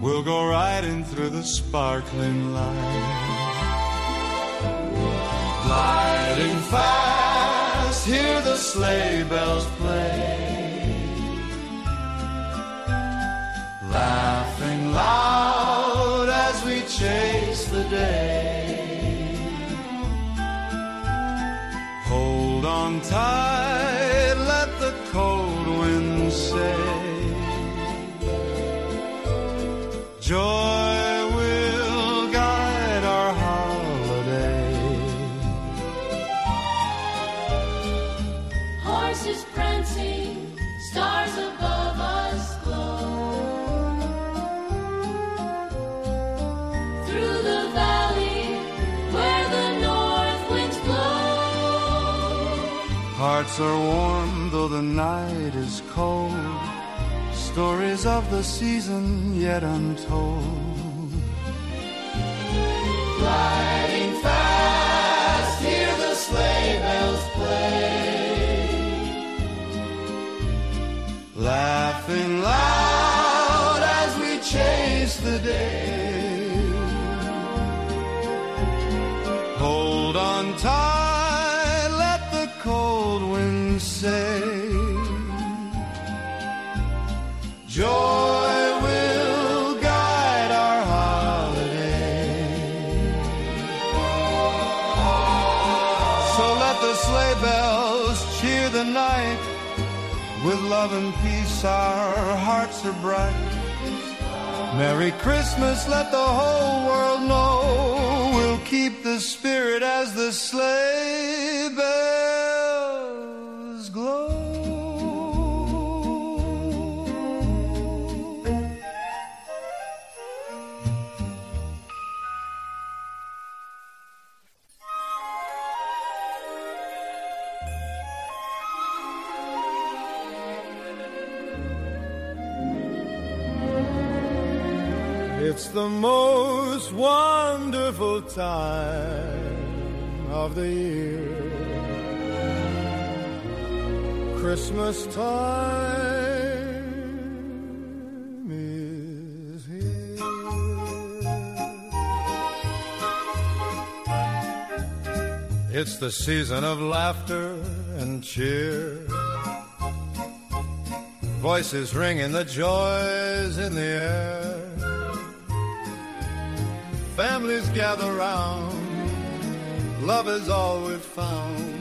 We'll go riding through the sparkling light. Gliding fast, hear the sleigh bells play. Laughing loud as we chase the day. Hold on tight, let the cold wind say. Joy Hearts are warm though the night is cold. Stories of the season yet untold. Riding fast, hear the sleigh bells play. Laughing loud as we chase the day. Love and peace, our hearts are bright. Merry Christmas, let the whole world know. We'll keep the spirit as the sleigh bells the most wonderful time of the year. Christmas time is here. It's the season of laughter and cheer. Voices ringing the joys in the air. Families gather round, love is all we've found.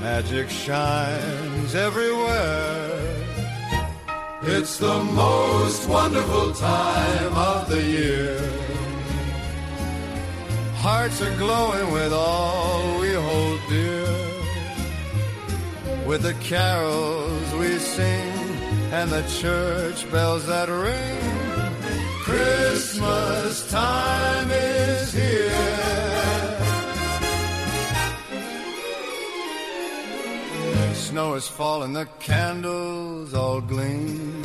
Magic shines everywhere. It's the most wonderful time of the year. Hearts are glowing with all we hold dear. With the carols we sing and the church bells that ring. Christmas time is here. Snow is falling, the candles all gleam.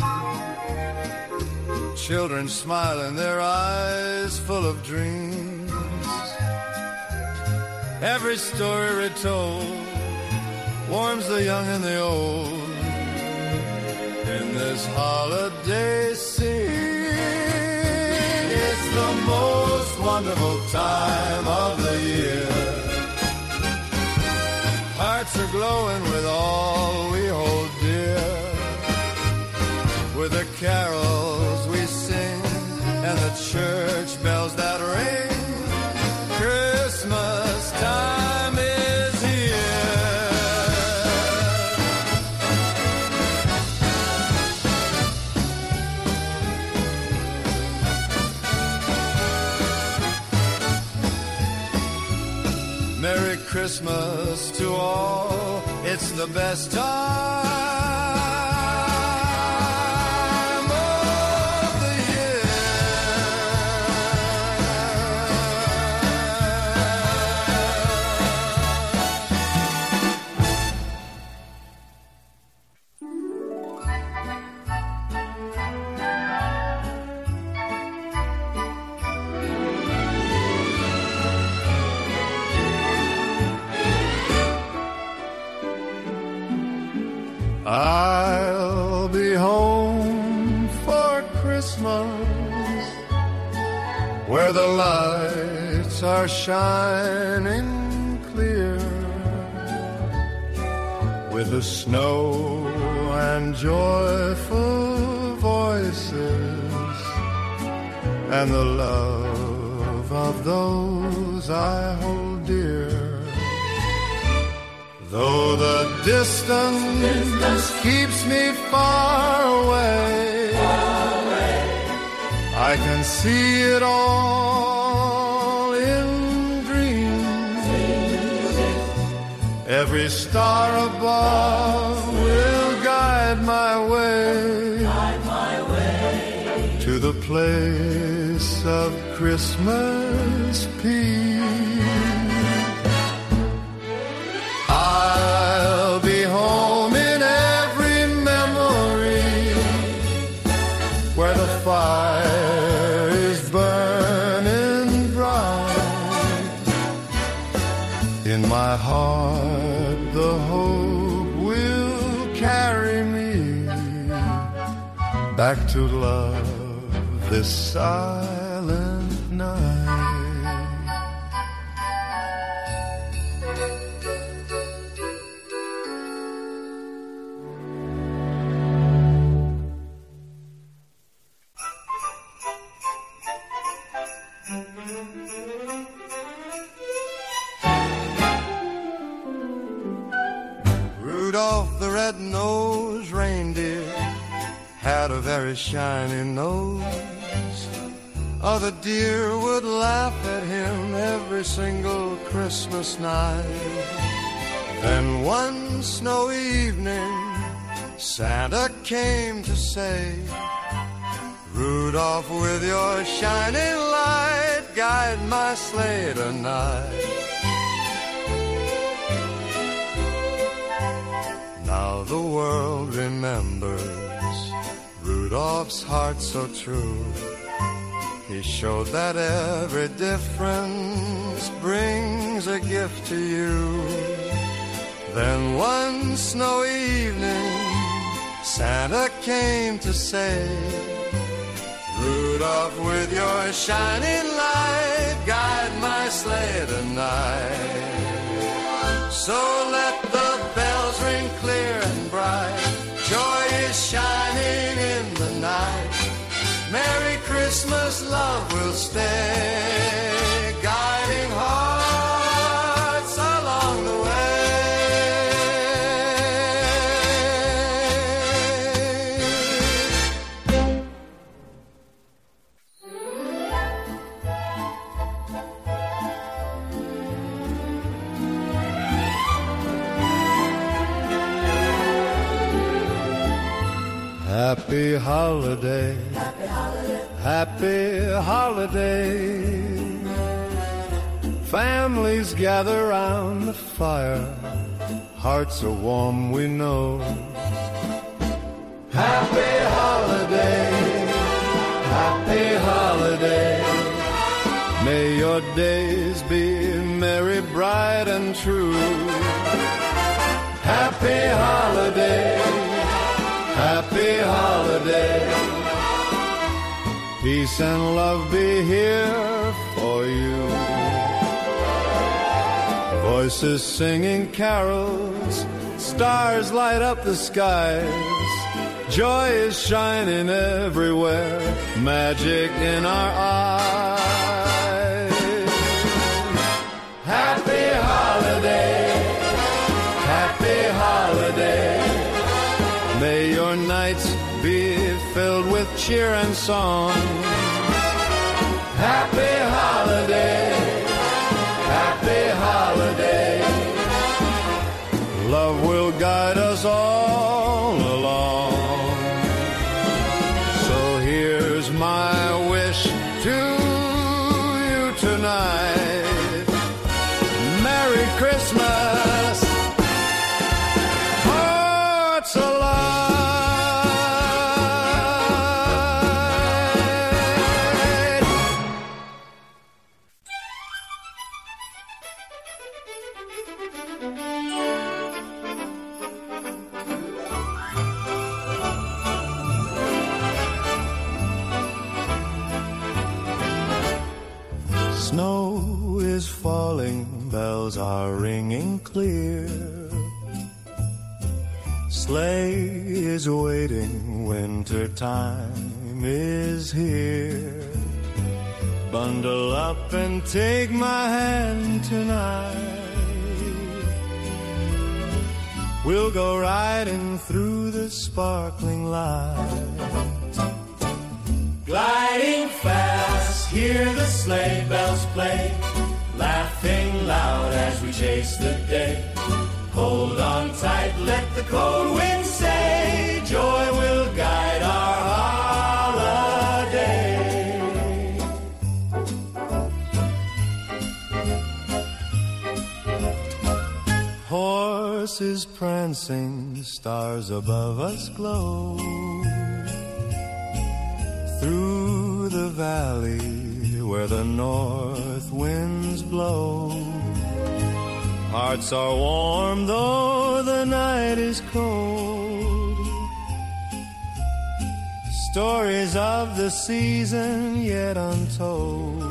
Children smiling, their eyes full of dreams. Every story retold warms the young and the old in this holiday scene. The most wonderful time of the year. Hearts are glowing with all we hold dear. With the carols we sing and the church bells that ring. Christmas time Christmas to all. It's the best time and the love of those I hold dear. Though the distance, keeps me far away, I can see it all in dreams. Every star above will guide my way, to the place Christmas peace. I'll be home in every memory where the fire is burning bright. In my heart, the hope will carry me back to love this silent came to say, Rudolph, with your shining light, guide my sleigh tonight. Now the world remembers Rudolph's heart so true. He showed that every difference brings a gift to you. Then one snowy evening, Santa came to say, Rudolph, with your shining light, guide my sleigh tonight. So let the bells ring clear and bright. Joy is shining in the night. Merry Christmas, love will stay, Happy holiday. Happy holiday. Families gather round the fire. Hearts are warm, we know. Happy holiday. Happy holiday. May your days be merry, bright, and true. Happy holiday. Happy holiday. Peace and love be here for you. Voices singing carols, stars light up the skies. Joy is shining everywhere, magic in our eyes. Your nights be filled with cheer and song. Happy holiday, happy holiday. Love will guide us all clear. Sleigh is waiting, winter time is here. Bundle up and take my hand tonight. We'll go riding through the sparkling light. Gliding fast, hear the sleigh bells play. Laughing loud as we chase the day. Hold on tight, let the cold wind say, Joy will guide our holiday. Horses prancing, stars above us glow. Through the valley where the north winds blow. Hearts are warm though the night is cold. Stories of the season yet untold.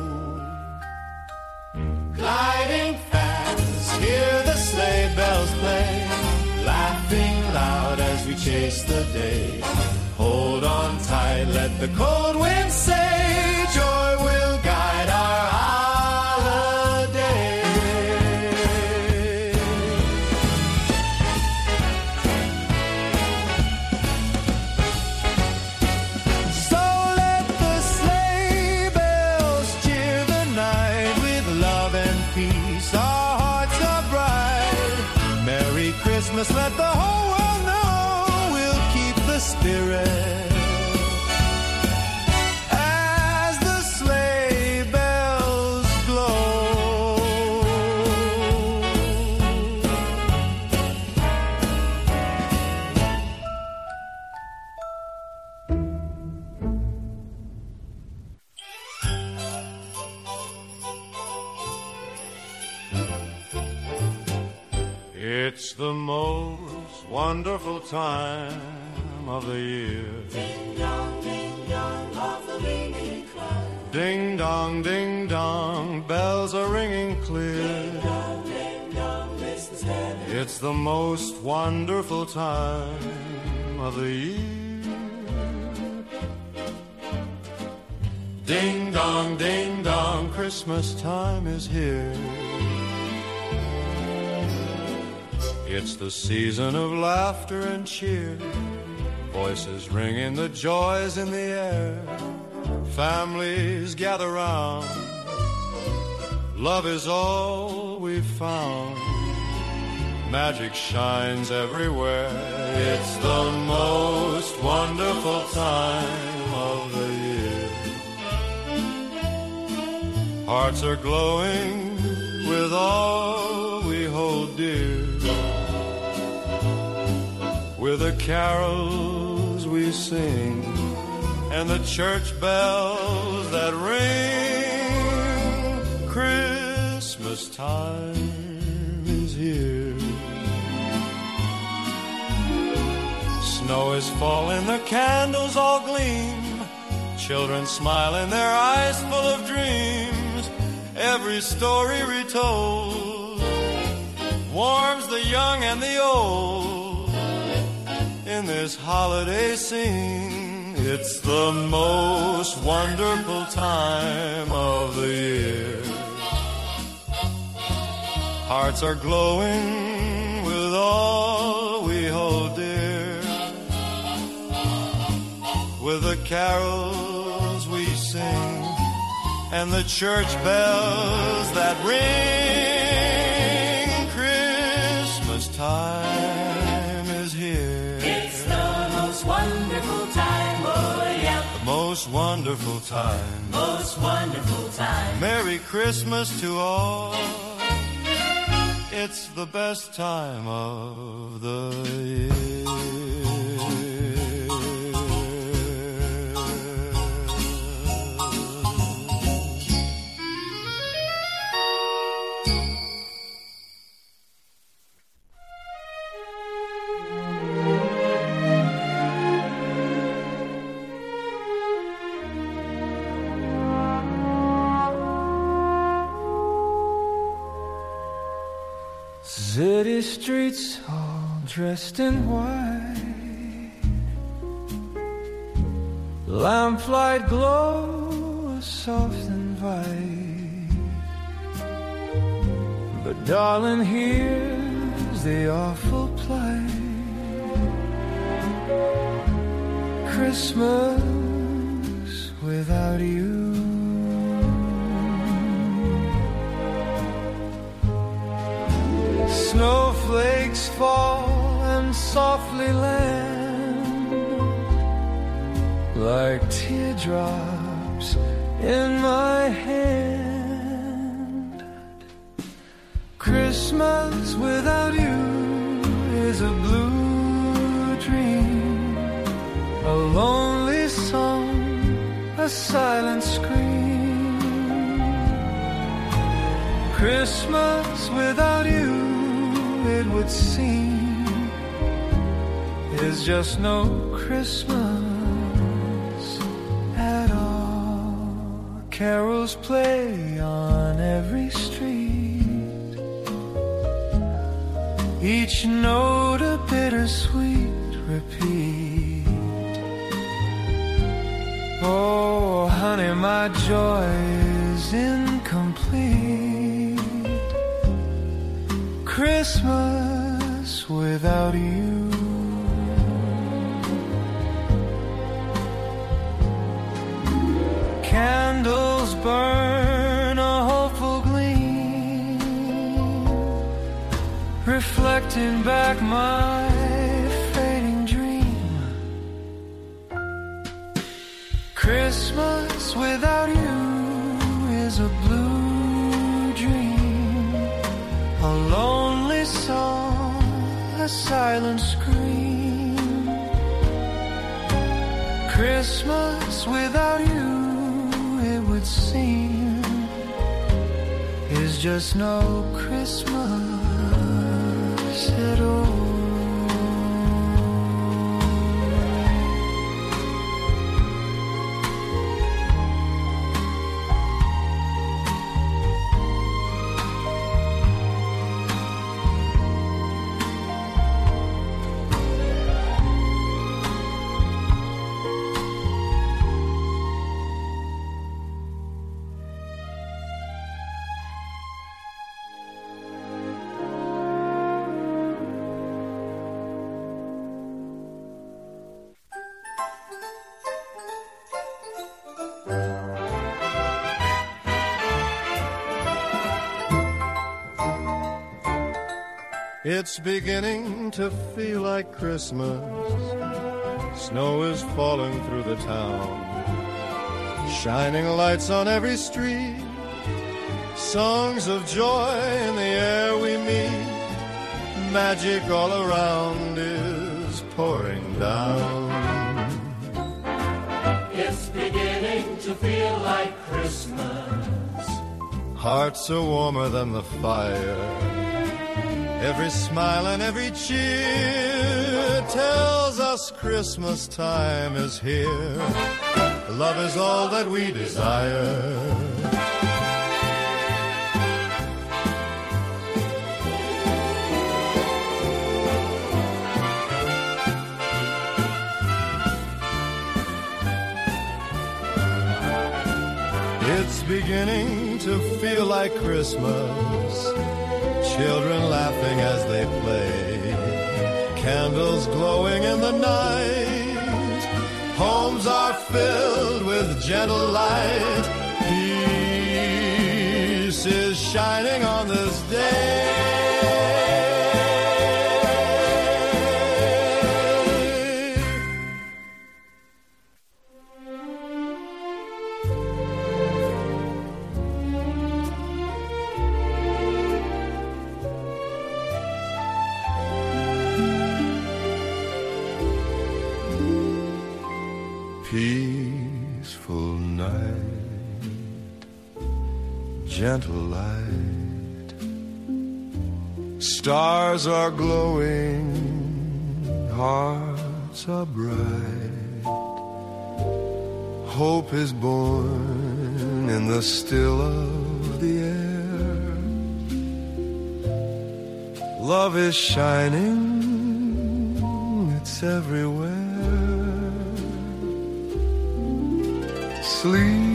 Gliding fast, hear the sleigh bells play. Laughing loud as we chase the day. Hold on tight, let the cold wind say, Joy will guide It's the most wonderful time of the year. Ding dong, ding dong, bells are ringing clear. It's the most wonderful time of the year. Ding dong, ding dong, Christmas time is here. It's the season of laughter and cheer. Voices ringing the joys in the air. Families gather round. Love is all we've found. Magic shines everywhere. It's the most wonderful time of the year. Hearts are glowing with all we hold dear. The carols we sing and the church bells that ring. Christmas time is here. Snow is falling, the candles all gleam. Children smile in their eyes full of dreams. Every story retold warms the young and the old this holiday scene. It's the most wonderful time of the year. Hearts are glowing with all we hold dear. With the carols we sing and the church bells that ring. Christmas time most wonderful time. most wonderful time. Merry Christmas to all. It's the best time of the year. City streets all dressed in white. Lamplight glow, a soft invite. But darling, here's the awful plight. Christmas without you. Snowflakes fall and softly land like teardrops in my hand. Christmas without you is a blue dream, a lonely song, a silent scream. Christmas without you, it would seem, is just no Christmas at all. Carols play on every street, each note a bittersweet repeat. Oh, honey, my joy is incomplete. Christmas without you. Candles burn a hopeful gleam, reflecting back my fading dream. Christmas without you a silent scream. Christmas without you, it would seem, is just no Christmas It's beginning to feel like Christmas. Snow is falling through the town. Shining lights on every street. Songs of joy in the air we meet. Magic all around is pouring down. It's beginning to feel like Christmas. Hearts are warmer than the fire. Every smile and every cheer tells us Christmas time is here. Love is all that we desire. It's beginning to feel like Christmas. Children laughing as they play. Candles glowing in the night. Homes are filled with gentle light. Peace is shining on this day. Gentle light. Stars are glowing, hearts are bright. Hope is born in the still of the air. Love is shining, it's everywhere. Sleep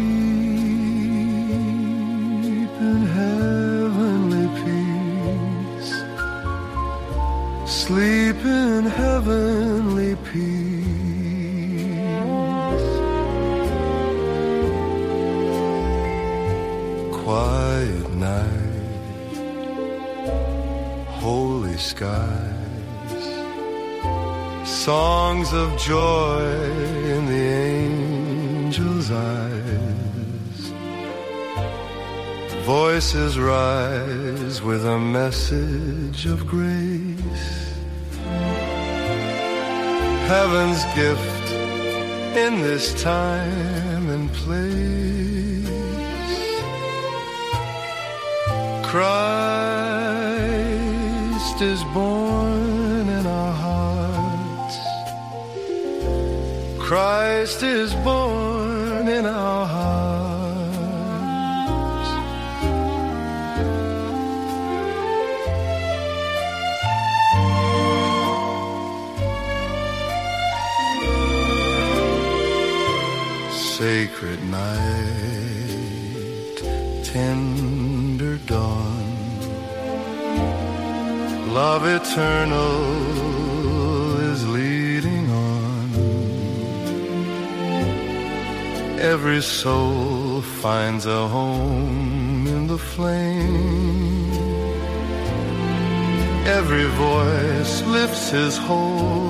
Sleep in heavenly peace. Quiet night, holy skies, songs of joy in the angels' eyes. Voices rise with a message of grace. Heaven's gift in this time and place. Christ is born in our hearts. Christ is born night, tender dawn, love eternal is leading on. Every soul finds a home in the flame. Every voice lifts his holy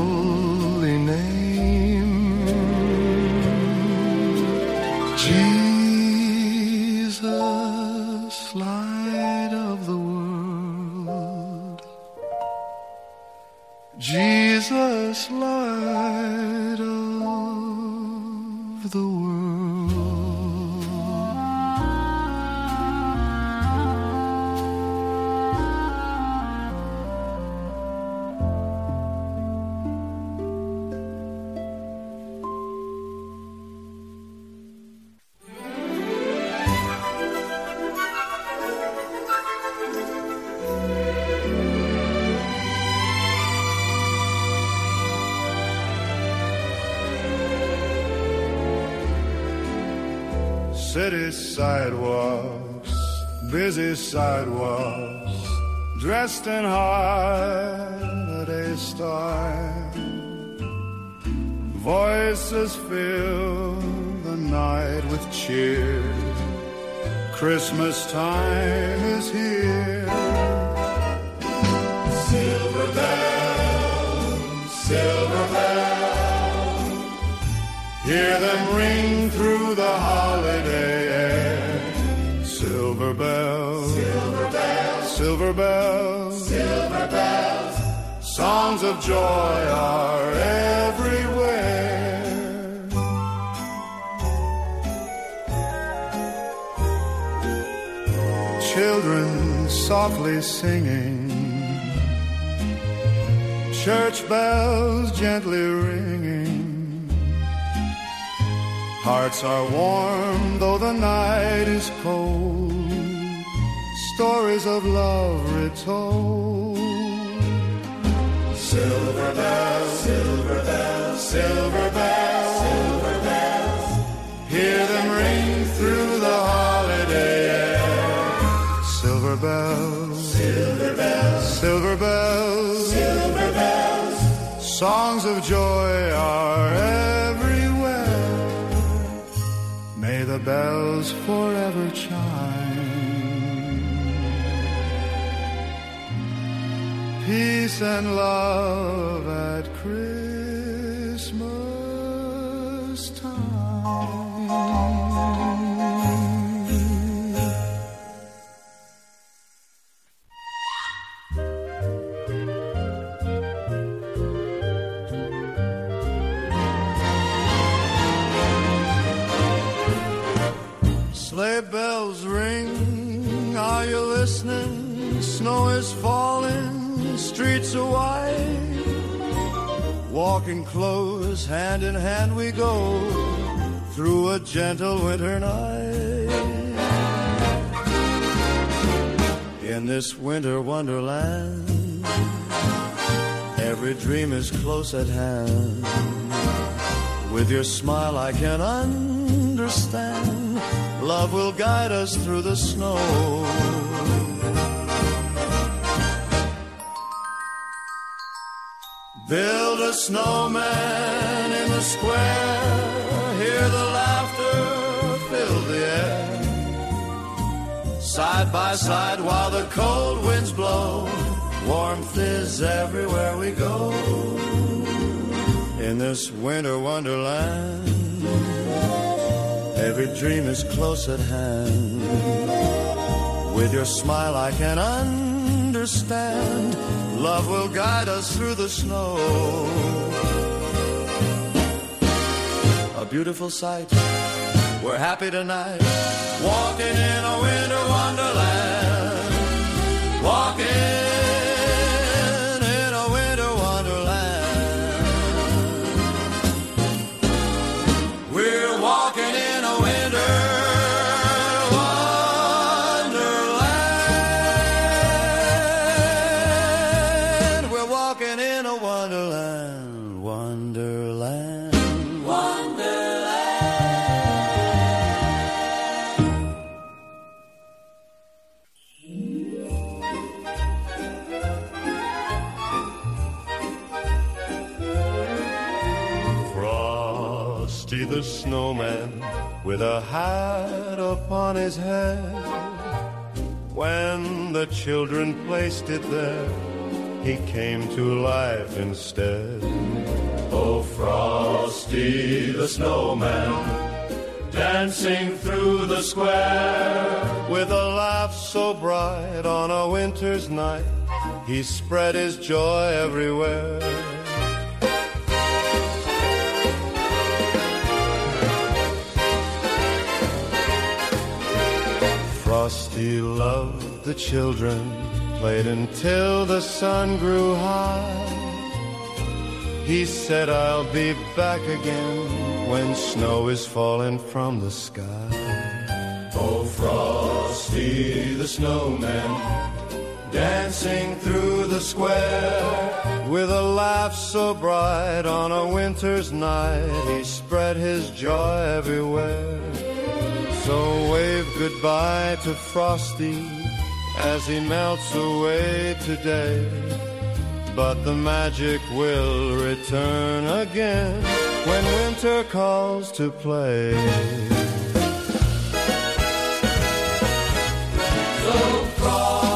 Songs of joy are everywhere. May the bells forever chime. Peace and love at Walking close, hand in hand we go through a gentle winter night. In this winter wonderland, every dream is close at hand. With your smile, I can understand. Love will guide us through the snow. Build a snowman in the square. Hear the laughter fill the air. Side by side while the cold winds blow. Warmth is everywhere we go. In this winter wonderland, every dream is close at hand. With your smile, I can understand. Love will guide us through the snow. A beautiful sight. We're happy tonight. Walking in a winter wonderland. Walking a hat upon his head. When the children placed it there, he came to life instead. Oh, Frosty the snowman, dancing through the square with a laugh so bright on a winter's night, he spread his joy everywhere. Frosty loved the children, played until the sun grew high. He said, I'll be back again when snow is falling from the sky. Oh, Frosty the snowman, dancing through the square with a laugh so bright on a winter's night. He spread his joy everywhere. So wave goodbye to Frosty as he melts away today. But the magic will return again when winter calls to play. So Frosty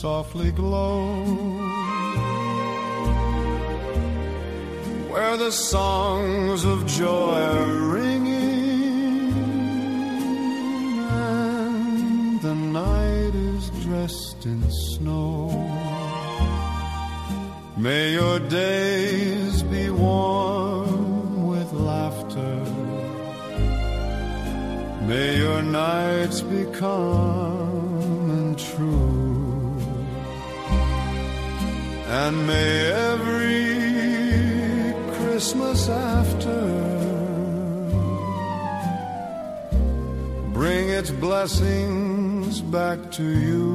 softly glow. Where the songs of joy are ringing and the night is dressed in snow. May your days be warm with laughter. May your nights be calm And may every Christmas after bring its blessings back to you.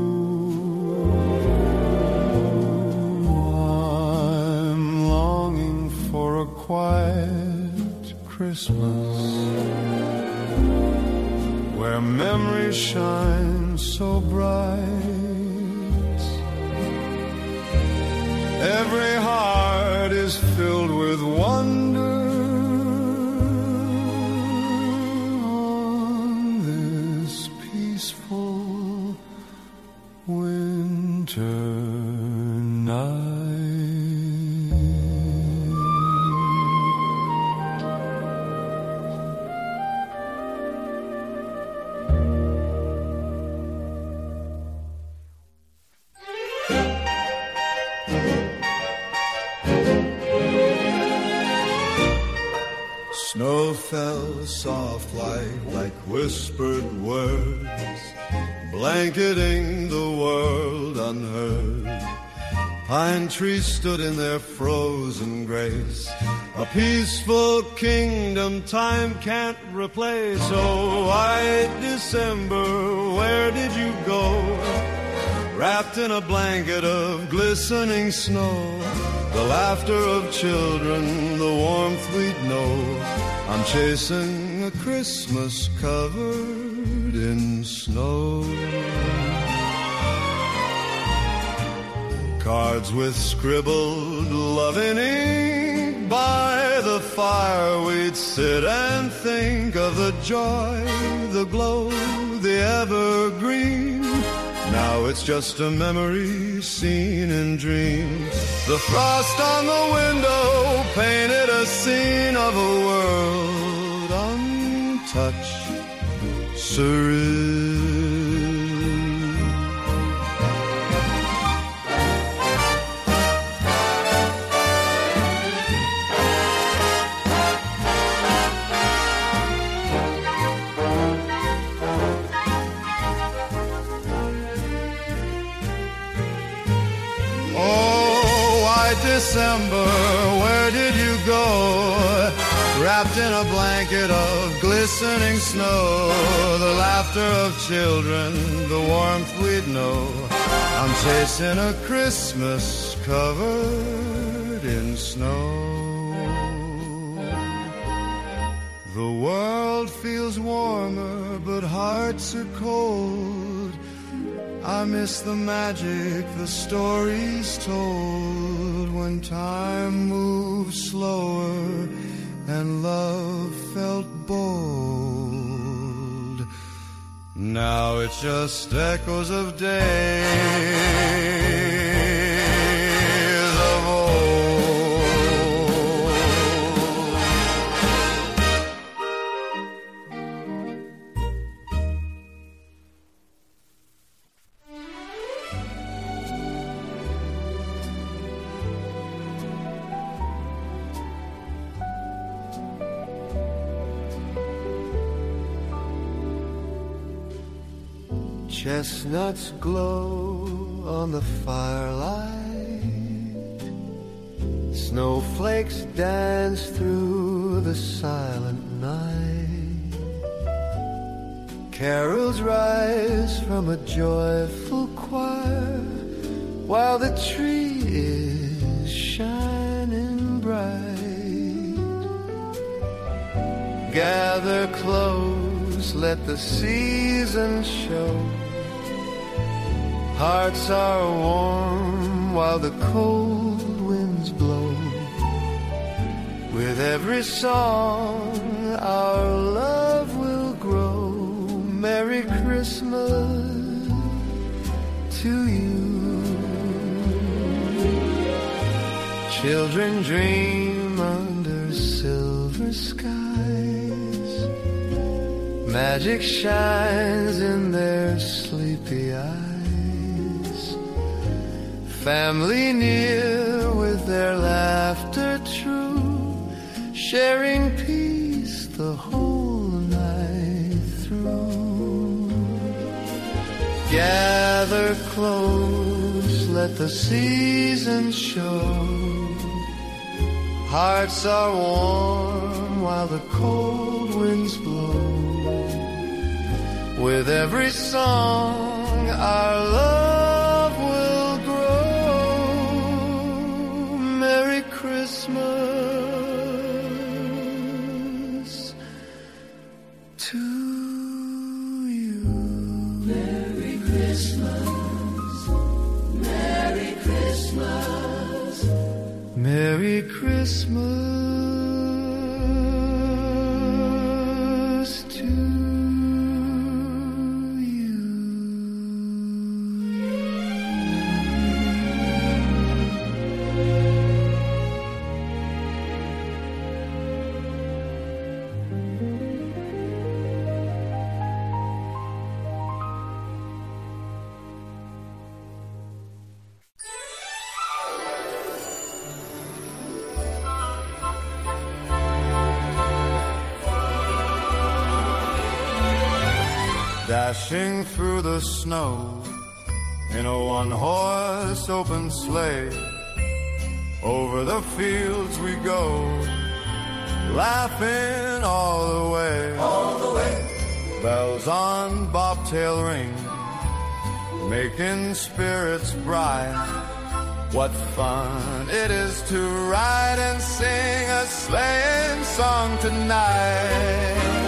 I'm longing for a quiet Christmas where memories shine so bright. Every heart is filled Pine trees stood in their frozen grace, a peaceful kingdom time can't replace. Oh, white December, where did you go? Wrapped in a blanket of glistening snow, the laughter of children, the warmth we'd know. I'm chasing a Christmas covered in snow. Cards with scribbled love in ink by the fire we'd sit and think of the joy, the glow, the evergreen. Now it's just a memory seen in dreams. The frost on the window painted a scene of a world untouched, surreal. Glistening snow, the laughter of children, the warmth we'd know. I'm chasing a Christmas covered in snow. The world feels warmer, but hearts are cold. I miss the magic the stories told when time moves slower it's just echoes of days Chestnuts glow on the firelight. Snowflakes dance through the silent night. Carols rise from a joyful choir while the tree is shining bright. Gather close, let the season show. Hearts are warm while the cold winds blow. With every song, our love will grow. Merry Christmas to you. Children dream under silver skies. Magic shines in their Family near with their laughter true, sharing peace the whole night through. Gather close, let the seasons show. Hearts are warm while the cold winds blow. With every song, our love Christmas to you. Merry Christmas. Merry Christmas. Merry Christmas Dashing through the snow in a one horse open sleigh. Over the fields we go, laughing all the way. All the way. Bells on bobtail ring, making spirits bright. What fun it is to ride and sing a sleighing song tonight.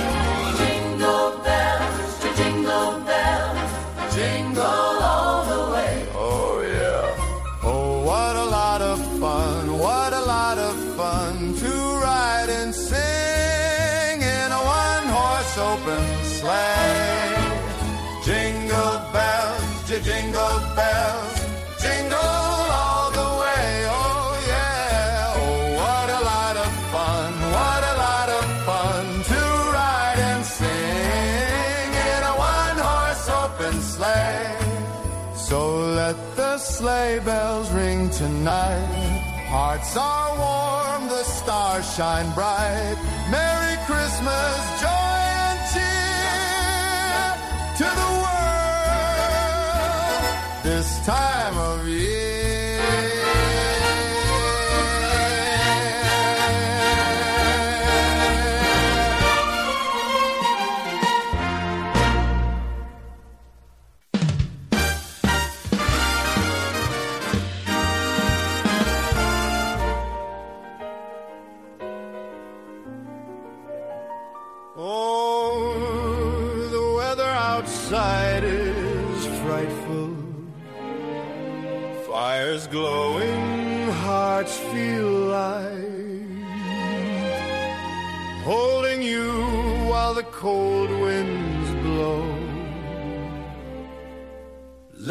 Jingle tonight. Hearts are warm, the stars shine bright. Merry Christmas, joy and cheer to the world this time of glowing, hearts feel light. Holding you while the cold winds blow.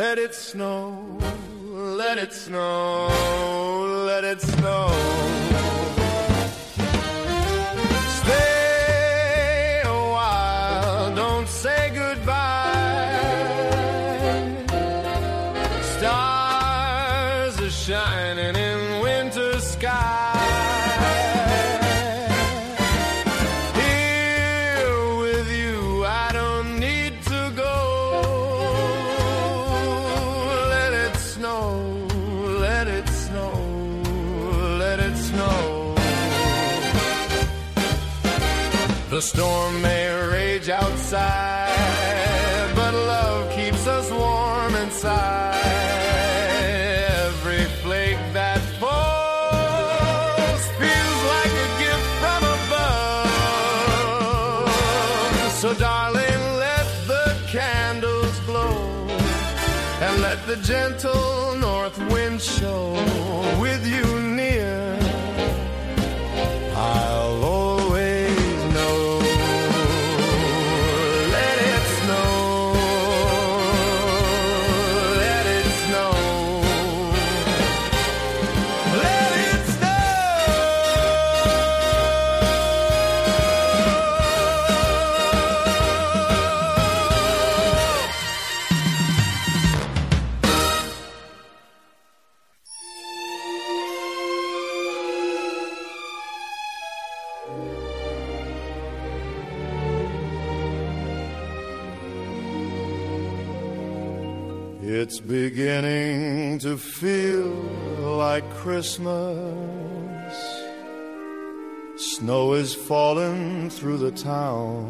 Let it snow, let it snow, let it snow. Storm may rage outside, but love keeps us warm inside. Every flake that falls feels like a gift from above. So, darling, let the candles glow and let the gentle north wind show beginning to feel like Christmas. Snow is falling through the town.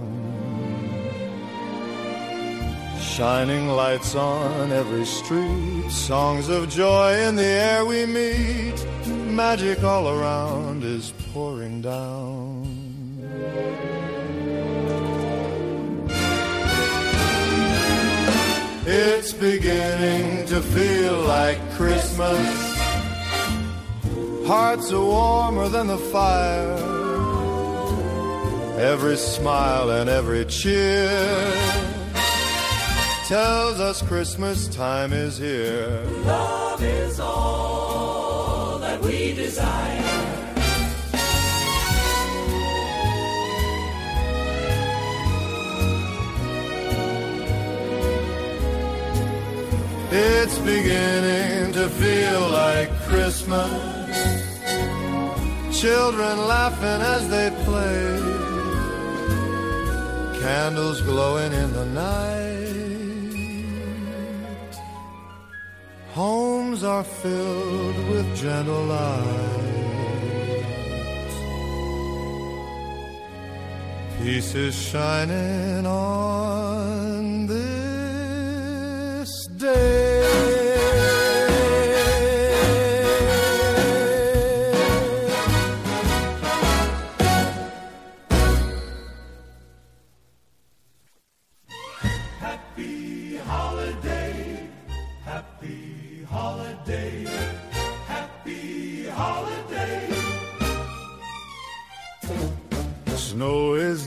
Shining lights on every street. Songs of joy in the air we meet. Magic all around is pouring down. It's beginning to feel like Christmas. Hearts are warmer than the fire. Every smile and every cheer tells us Christmas time is here. Love is all that we desire. It's beginning to feel like Christmas. Children laughing as they play. Candles glowing in the night. Homes are filled with gentle light. Peace is shining on this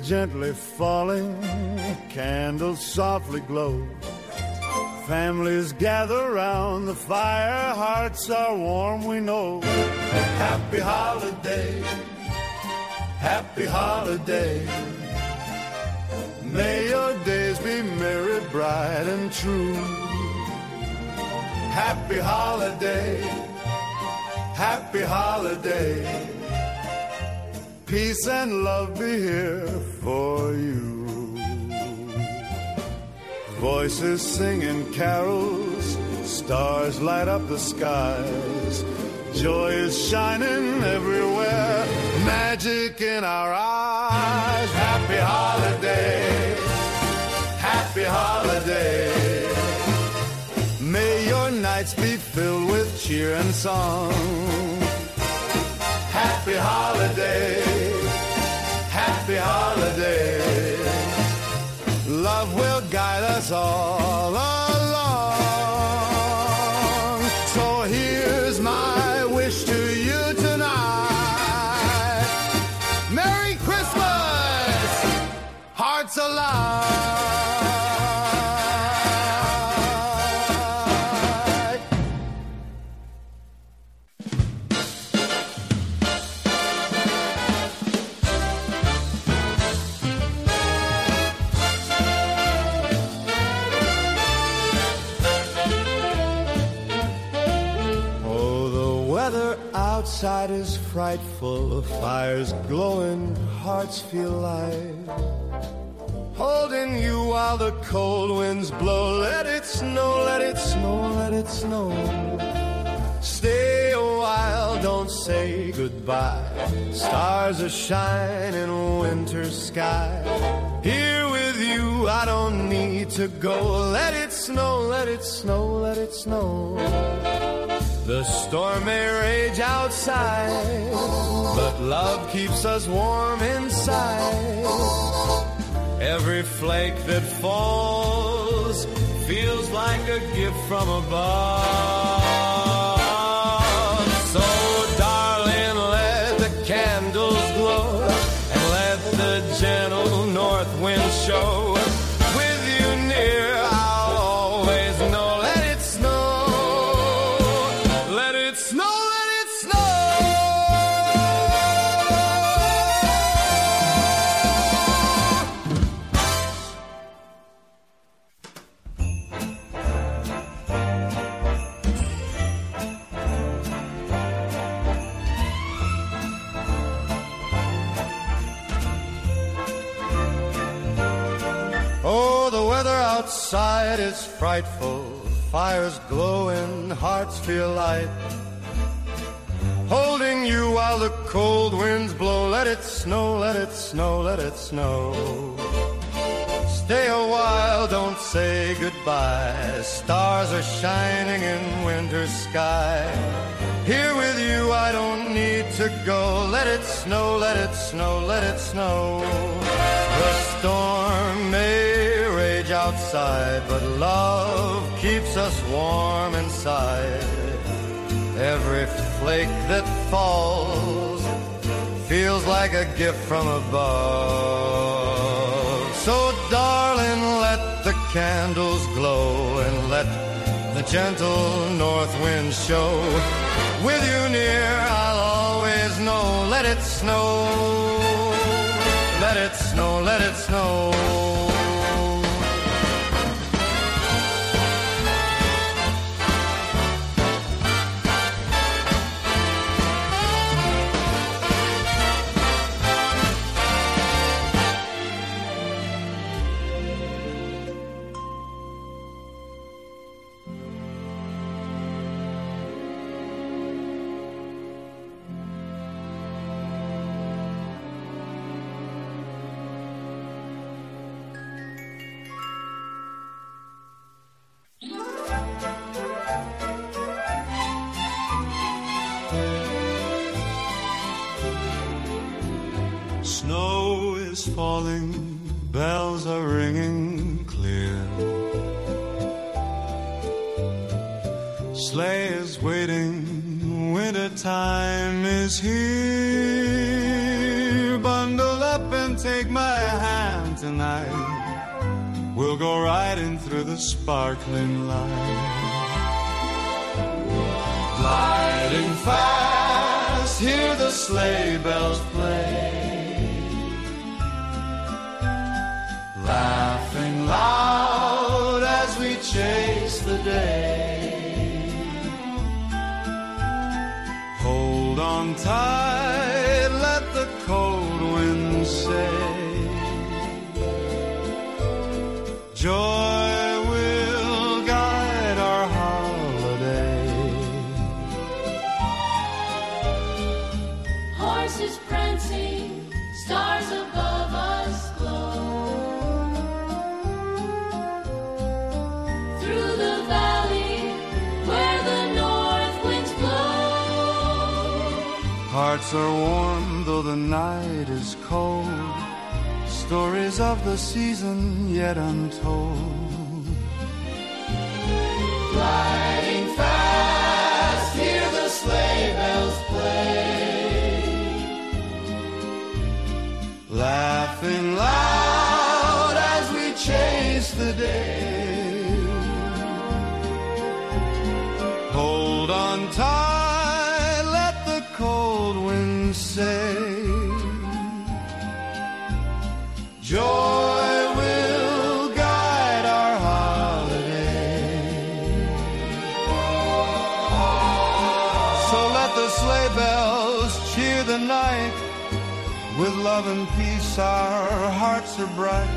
gently falling, candles softly glow. Families gather round the fire, hearts are warm, we know. Happy holiday, happy holiday. May your days be merry, bright, and true. Happy holiday, happy holiday. Peace and love be here for you. Voices singing carols, stars light up the skies. Joy is shining everywhere, magic in our eyes. Happy holiday, happy holiday. May your nights be filled with cheer and song. Happy holiday, happy holiday. Love will guide us all outside is frightful. Fires glowing, hearts feel light. Holding you while the cold winds blow. Let it snow, let it snow, let it snow. Stay a while, don't say goodbye. Stars are shining, winter sky. Here with you, I don't need to go. Let it snow, let it snow, let it snow. The storm may rage outside, but love keeps us warm inside. Every flake that falls feels like a gift from above. Outside is frightful. Fires glowing, hearts feel light. Holding you while the cold winds blow. Let it snow, let it snow, let it snow. Stay a while, don't say goodbye. Stars are shining in winter sky. Here with you, I don't need to go. Let it snow, let it snow, let it snow. The storm may outside, but love keeps us warm inside. Every flake that falls feels like a gift from above. So, darling, let the candles glow and let the gentle north wind show. With you near, I'll always know. Let it snow, let it snow, let it snow. We'll go riding through the sparkling light. Gliding fast, hear the sleigh bells play. Laughing loud as we chase the day. Hold on tight, Joy will guide our holiday. Horses prancing, stars above us glow. Through the valley where the north winds blow. Hearts are warm though the night is cold. Stories of the season yet untold. Riding fast, hear the sleigh bells play. Laughing loud as we chase the day. Hold on tight, let the cold wind say. Love and peace, our hearts are bright.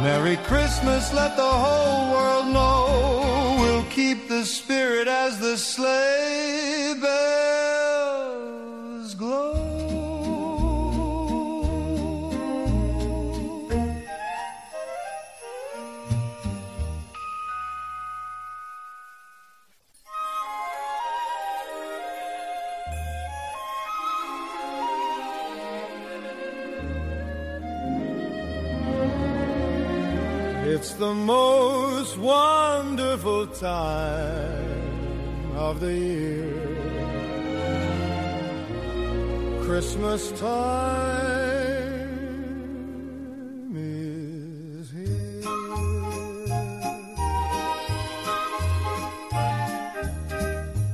Merry Christmas, let the whole world know. We'll keep the spirit as the sleigh bells the most wonderful time of the year. Christmas time is here.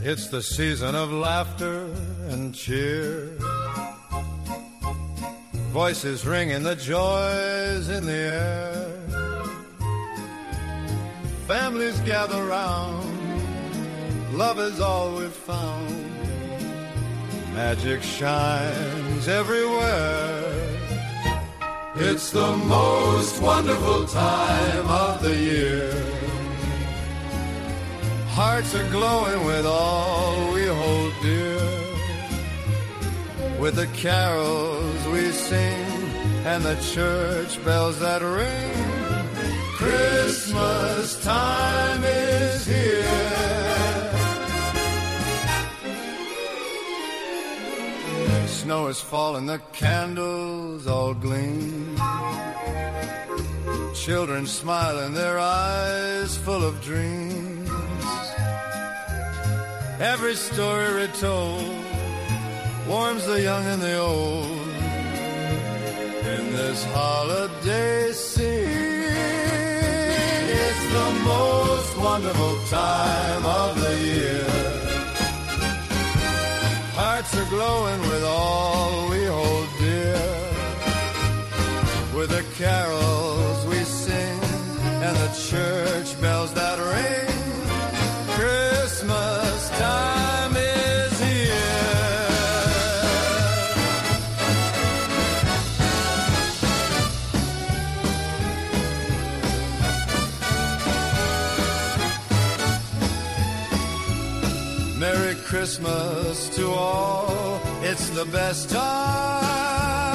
It's the season of laughter and cheer. Voices ringing the joys in the air. Families gather round. Love is all we've found. Magic shines everywhere. It's the most wonderful time of the year. Hearts are glowing with all we hold dear. With the carols we sing and the church bells that ring. Christmas time is here. Snow is falling, the candles all gleam. Children smiling, their eyes full of dreams. Every story retold warms the young and the old in this holiday scene. The most wonderful time of the year. Hearts are glowing with all we hold dear. With the carols we sing and the church bells that ring. Christmas to all. It's the best time